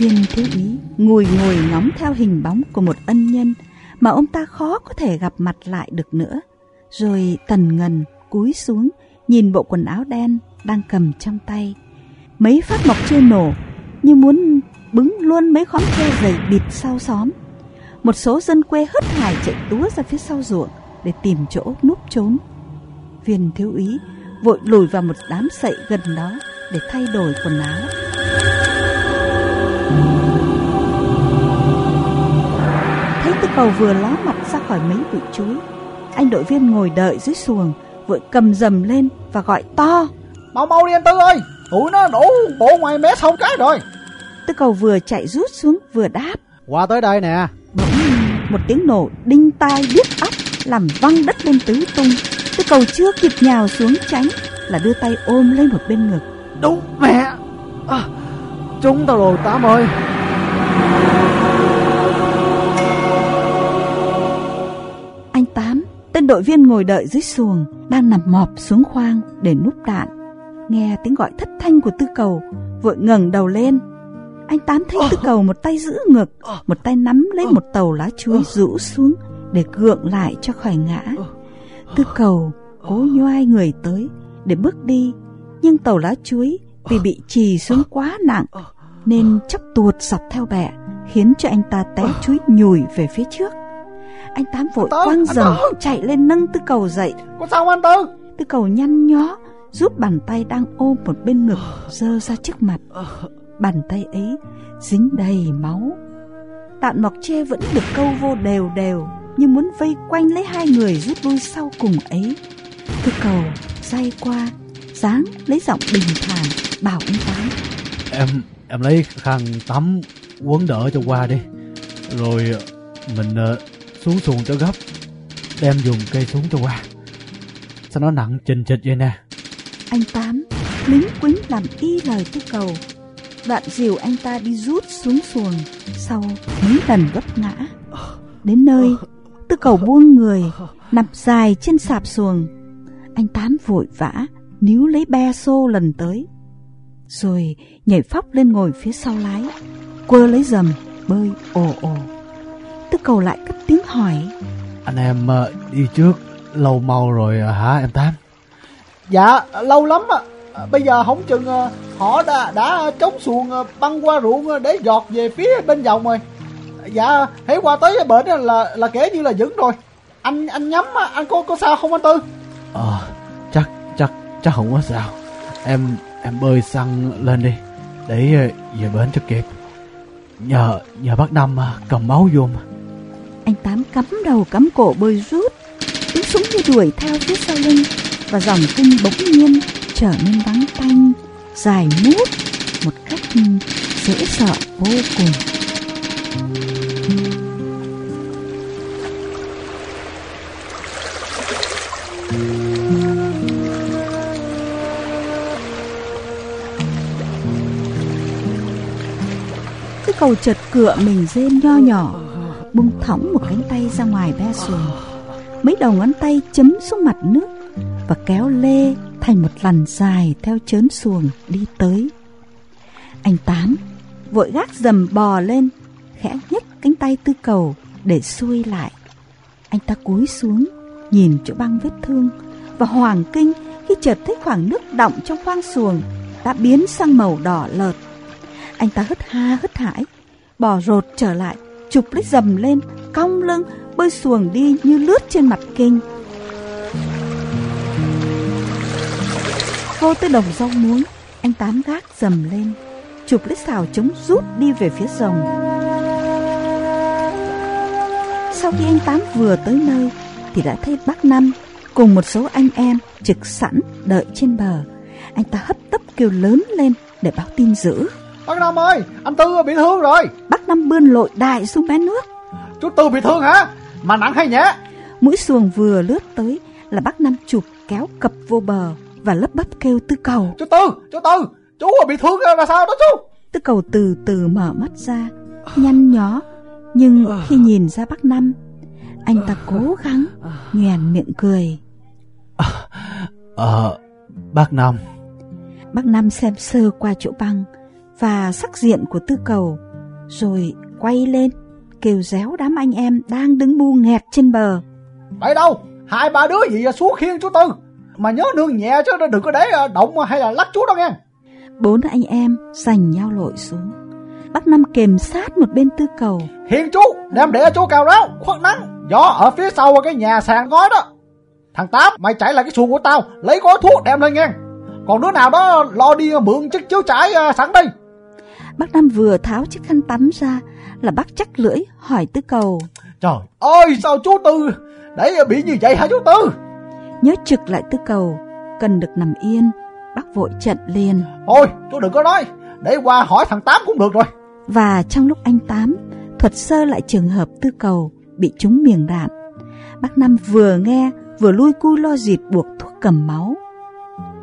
viên thiếu úy ngồi ngồi ngóng theo hình bóng của một ân nhân mà ông ta khó có thể gặp mặt lại được nữa. Rồi tần ngần cúi xuống, nhìn bộ quần áo đen đang cầm trong tay. Mấy phát mọc chưa nổ, như muốn bứng luôn mấy khóm tre dày bịt sau xóm. Một số dân quê hớt hải chạy túa ra phía sau ruộng để tìm chỗ núp trốn. Viên thiếu úy vội lùi vào một đám sậy gần đó để thay đổi quần áo. Cầu vừa ló mặt ra khỏi mấy bụi chuối anh đội viên ngồi đợi dưới xuồng vội cầm dầm lên và gọi to Mau mau đi anh Tư ơi, tụi nó đổ bộ ngoài mé sông cái rồi. tư cầu vừa chạy rút xuống vừa đáp Qua tới đây nè. bỗng một tiếng nổ đinh tai điếc óc làm văng đất lên tứ tung tư cầu chưa kịp nhào xuống tránh là đưa tay ôm lên một bên ngực Đúng mẹ. À, chúng tao rồi Tám ơi. Đội viên ngồi đợi dưới xuồng, đang nằm mọp xuống khoang để núp đạn nghe tiếng gọi thất thanh của tư cầu, vội ngẩng đầu lên. Anh tám thấy tư cầu một tay giữ ngực, một tay nắm lấy một tàu lá chuối rũ xuống để gượng lại cho khỏi ngã. Tư cầu cố nhoai người tới để bước đi, nhưng tàu lá chuối vì bị trì xuống quá nặng nên chắp tuột dọc theo bẹ khiến cho anh ta té chuối nhùi về phía trước anh tám vội Tám, quăng dầm chạy lên nâng tư cầu dậy. Có sao không anh Tư? tư cầu nhăn nhó rút bàn tay đang ôm một bên ngực giơ ra trước mặt. Bàn tay ấy dính đầy máu. Đạn mọc tre vẫn được câu vô đều đều như muốn vây quanh lấy hai người rút lui sau cùng ấy. Tư cầu day qua dáng lấy giọng bình thản bảo anh tám. Em em lấy khăn tắm quấn đỡ cho qua đi. Rồi mình ờ, xuống xuồng tới gấp. Đem dùng cây xuống cho qua. Sao nó nặng trình trịch vậy nè. Anh Tám, lính quýnh làm y lời tư cầu Đoạn dìu anh ta đi rút xuống xuồng, Sau mấy lần vấp ngã Đến nơi Tư cầu buông người, Nằm dài trên sạp xuồng Anh Tám vội vã, Níu lấy be xô lần tới Rồi nhảy phóc lên ngồi phía sau lái, Quơ lấy dầm, Bơi ồ ồ Tư cầu lại cất tiếng hỏi Anh em ờ, đi trước lâu mau rồi ờ, hả em Tám? Dạ, lâu lắm á. À, Bây giờ không chừng à, họ đã, đã chống xuồng băng qua ruộng để giọt về phía bên dòng rồi. Dạ, hãy qua tới cái bển là là kể như là vững rồi. Anh anh nhắm á, anh có có sao không anh Tư? Ờ, chắc chắc chắc không có sao. Em em bơi xăng lên đi để ờ, về bến cho kịp. Nhờ nhờ bác Năm ờ, cầm máu vô mà. Anh Tám cắm đầu cắm cổ bơi rút súng như đuổi theo phía sau lưng và dòng kinh bỗng nhiên trở nên vắng tanh, dài mút một cách dễ sợ vô cùng. Cái cầu chật cửa mình rên nho nhỏ Bung thõng một cánh tay ra ngoài be xuồng. Mấy đầu ngón tay chấm xuống mặt nước Và kéo lê thành một lằn dài theo chớn xuồng đi tới. Anh Tám vội gác dầm bò lên, Khẽ nhấc cánh tay tư cầu để xuôi lại. Anh ta cúi xuống, nhìn chỗ băng vết thương Và hoàng kinh khi chợt thấy khoảng nước đọng trong khoang xuồng Đã biến sang màu đỏ lợt. Anh ta hất ha hất hải, Bò rột trở lại. Chụp lấy dầm lên, Cong lưng, Bơi xuồng đi như lướt trên mặt kinh. Vô tới đồng rau muống Anh Tám gác dầm lên, Chụp lấy xào chống rút đi về phía rồng. Sau khi anh Tám vừa tới nơi, Thì đã thấy bác Năm Cùng một số anh em trực sẵn đợi trên bờ. Anh ta hấp tấp kêu lớn lên để báo tin dữ. Bác Năm ơi, anh Tư bị thương rồi. Bác Năm bươn lội đại xuống bé nước. Chú Tư bị thương hả? Mà nặng hay nhẹ? Mũi xuồng vừa lướt tới là bác Năm chụp kéo cập vô bờ và lấp bắp kêu Tư Cầu. Chú Tư, chú Tư, chú bị thương là sao đó chú? Tư Cầu từ từ mở mắt ra, nhăn nhó. Nhưng khi nhìn ra bác Năm, anh ta cố gắng nhoèn miệng cười. Ờ, bác Năm. Bác Năm xem sơ qua chỗ băng và sắc diện của tư cầu, rồi quay lên, kêu réo đám anh em đang đứng bu nghẹt trên bờ. Tại đâu? Hai ba đứa gì xuống khiên chú Tư. Mà nhớ nương nhẹ chứ đừng có để à, động hay là lắc chú đâu nghe. Bốn anh em giành nhau lội xuống. Bác Năm kềm sát một bên tư cầu. Hiền chú, đem để chú cao ráo, khuất nắng. Gió ở phía sau cái nhà sàn ngói đó. Thằng Tám, mày chạy lại cái xuồng của tao, lấy gói thuốc đem lên nghe. Còn đứa nào đó lo đi mượn chiếc chiếu trải uh, sẵn đi. Bác Năm vừa tháo chiếc khăn tắm ra là bác chắc lưỡi hỏi Tư Cầu. Trời ơi sao chú Tư để bị như vậy hả chú Tư? Nhớ trực lại Tư Cầu, cần được nằm yên, bác vội trận liền. Thôi chú đừng có nói, để qua hỏi thằng Tám cũng được rồi. Và trong lúc anh Tám thuật sơ lại trường hợp Tư Cầu bị trúng miệng đạn, bác Năm vừa nghe vừa lui cu lo dịt buộc thuốc cầm máu.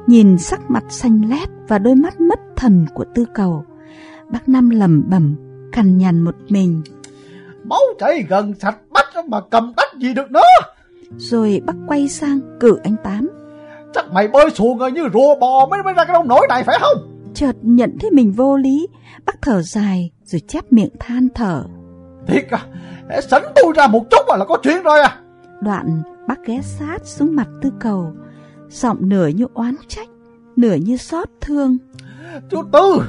Nhìn sắc mặt xanh lét và đôi mắt mất thần của Tư Cầu, Bác Năm lầm bẩm cằn nhằn một mình. Máu chảy gần sạch bắt mà cầm đách gì được nữa. Rồi bác quay sang cử anh Tám. Chắc mày bơi xuồng rồi như rùa bò mới, mới ra cái đông nổi này phải không? Chợt nhận thấy mình vô lý, bác thở dài rồi chép miệng than thở. Thiệt à, sẵn tôi ra một chút là có chuyện rồi à. Đoạn bác ghé sát xuống mặt tư cầu, giọng nửa như oán trách, nửa như xót thương. Chú Tư,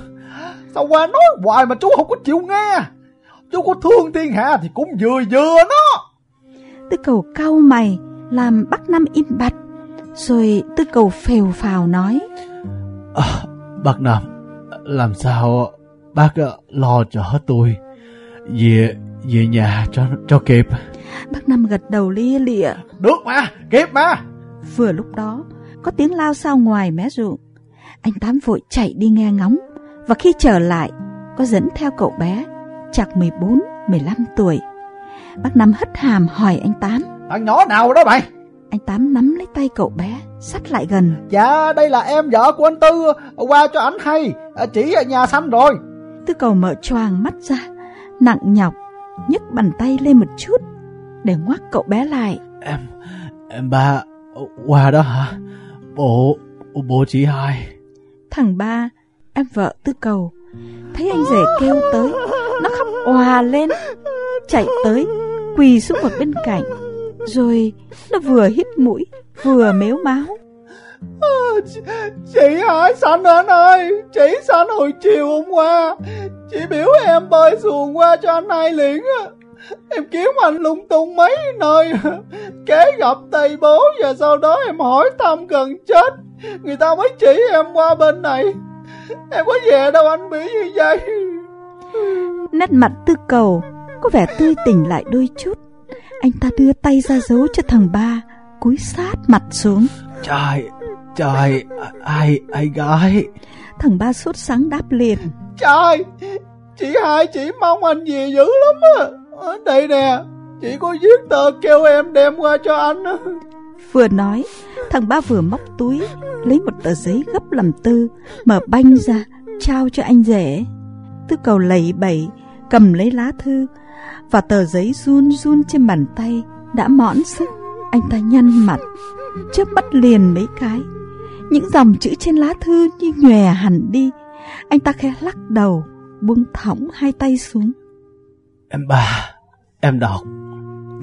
Sao qua nói hoài mà chú không có chịu nghe? Chú có thương thiên hạ thì cũng vừa vừa nó Tư cầu cau mày Làm bác Năm im bặt Rồi tư cầu phèo phào nói. À, Bác Năm Làm sao bác lo cho tôi Về về nhà cho cho kịp? Bác Năm gật đầu lia lịa. Được mà, kịp mà. Vừa lúc đó Có tiếng lao sao ngoài mé ruộng. Anh Tám vội chạy đi nghe ngóng và khi trở lại, có dẫn theo cậu bé, chạc 14, 15 tuổi. Bác Năm hất hàm hỏi anh Tám. Thằng nhỏ nào đó mày? Anh Tám nắm lấy tay cậu bé, sát lại gần. Dạ, đây là em vợ của anh Tư, qua cho ảnh hay, chỉ ở nhà xanh rồi. Tư cầu mở choàng mắt ra, nặng nhọc, nhấc bàn tay lên một chút, để ngoắc cậu bé lại. Em, em ba, qua đó hả? Bộ, bộ chỉ hai. Thằng ba Em vợ tư cầu. Thấy anh rể kêu tới Nó khóc òa lên Chạy tới Quỳ xuống một bên cạnh Rồi nó vừa hít mũi Vừa mếu máu. À, chị, chị hả Sanh anh ơi Chị Sanh hồi chiều hôm qua. Chị biểu em bơi xuồng qua cho anh hai liền Em kiếm anh lung tung mấy nơi Kế gặp tây bố Và sau đó em hỏi thăm gần chết. Người ta mới chỉ em qua bên này. Em có về đâu anh bị như vậy Nét mặt tư cầu Có vẻ tươi tỉnh lại đôi chút Anh ta đưa tay ra dấu cho thằng ba cúi sát mặt xuống. Trời, trời, ai, ai gái? Thằng ba sốt sáng đáp liền. Trời, chị hai chỉ mong anh về dữ lắm á. Đây nè, chị có viết tờ kêu em đem qua cho anh á. Vừa nói, thằng ba vừa móc túi, lấy một tờ giấy gấp làm tư, mở banh ra, trao cho anh rể. Tư cầu lầy bẩy, cầm lấy lá thư, và tờ giấy run run trên bàn tay, đã mõn sức. Anh ta nhăn mặt, chớp mắt liền mấy cái. Những dòng chữ trên lá thư như nhòe hẳn đi. Anh ta khẽ lắc đầu, buông thõng hai tay xuống. Em ba, em đọc.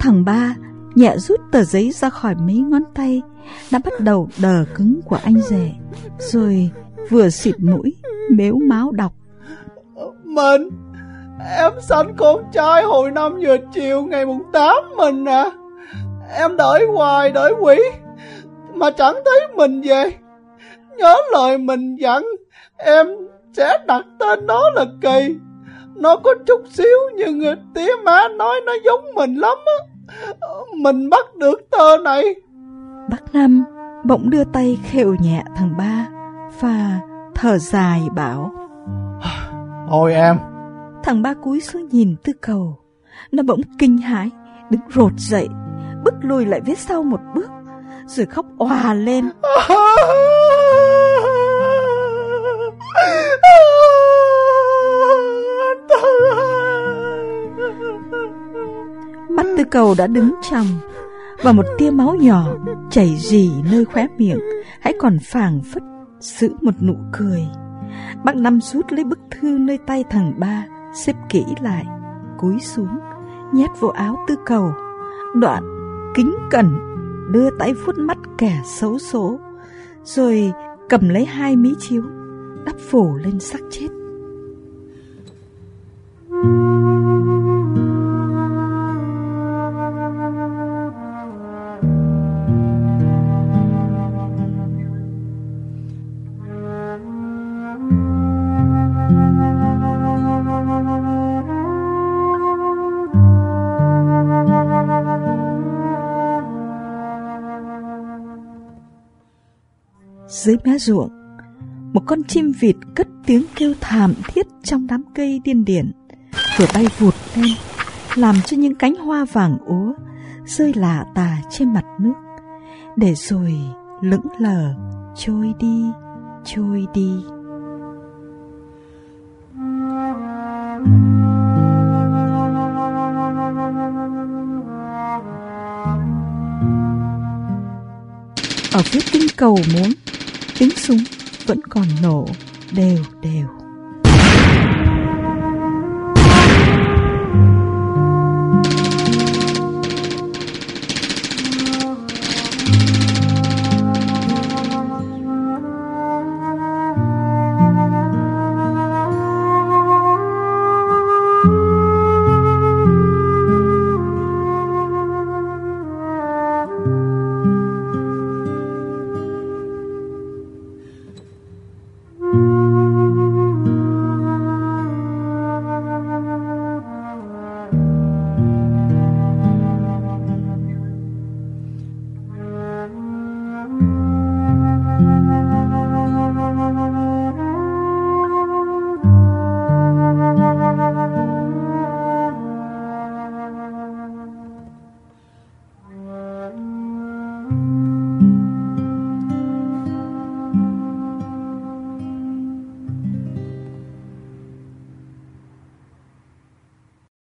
Thằng ba nhẹ rút tờ giấy ra khỏi mấy ngón tay, đã bắt đầu đờ cứng của anh rể. Rồi vừa xịt mũi, mếu máu đọc. Mình, em sanh con trai hồi 5 giờ chiều ngày mùng 8 mình à. Em đợi hoài đợi quỷ, mà chẳng thấy mình về. Nhớ lời mình dặn, em sẽ đặt tên nó là Kỳ. Nó có chút xíu nhưng tía má nói nó giống mình lắm á. Mình bắt được tơ này. Bác Năm bỗng đưa tay khều nhẹ thằng ba và thở dài bảo. Thôi em. Thằng ba cúi xuống nhìn tư cầu. Nó bỗng kinh hãi, đứng rột dậy, bước lùi lại phía sau một bước, rồi khóc òa lên. Mắt tư cầu đã đứng trong và một tia máu nhỏ chảy rỉ nơi khóe miệng, hãy còn phảng phất giữ một nụ cười. Bác Năm rút lấy bức thư nơi tay thằng ba, xếp kỹ lại, cúi xuống, nhét vô áo tư cầu. Đoạn kính cẩn đưa tay vuốt mắt kẻ xấu số, rồi cầm lấy hai mí chiếu, đắp phủ lên xác chết. Dưới mé ruộng, một con chim vịt cất tiếng kêu thảm thiết trong đám cây điên điển, vừa bay vụt lên, làm cho những cánh hoa vàng úa rơi lả tà trên mặt nước, để rồi lững lờ trôi đi, trôi đi. Ở phía tinh cầu muốn tiếng súng vẫn còn nổ đều đều.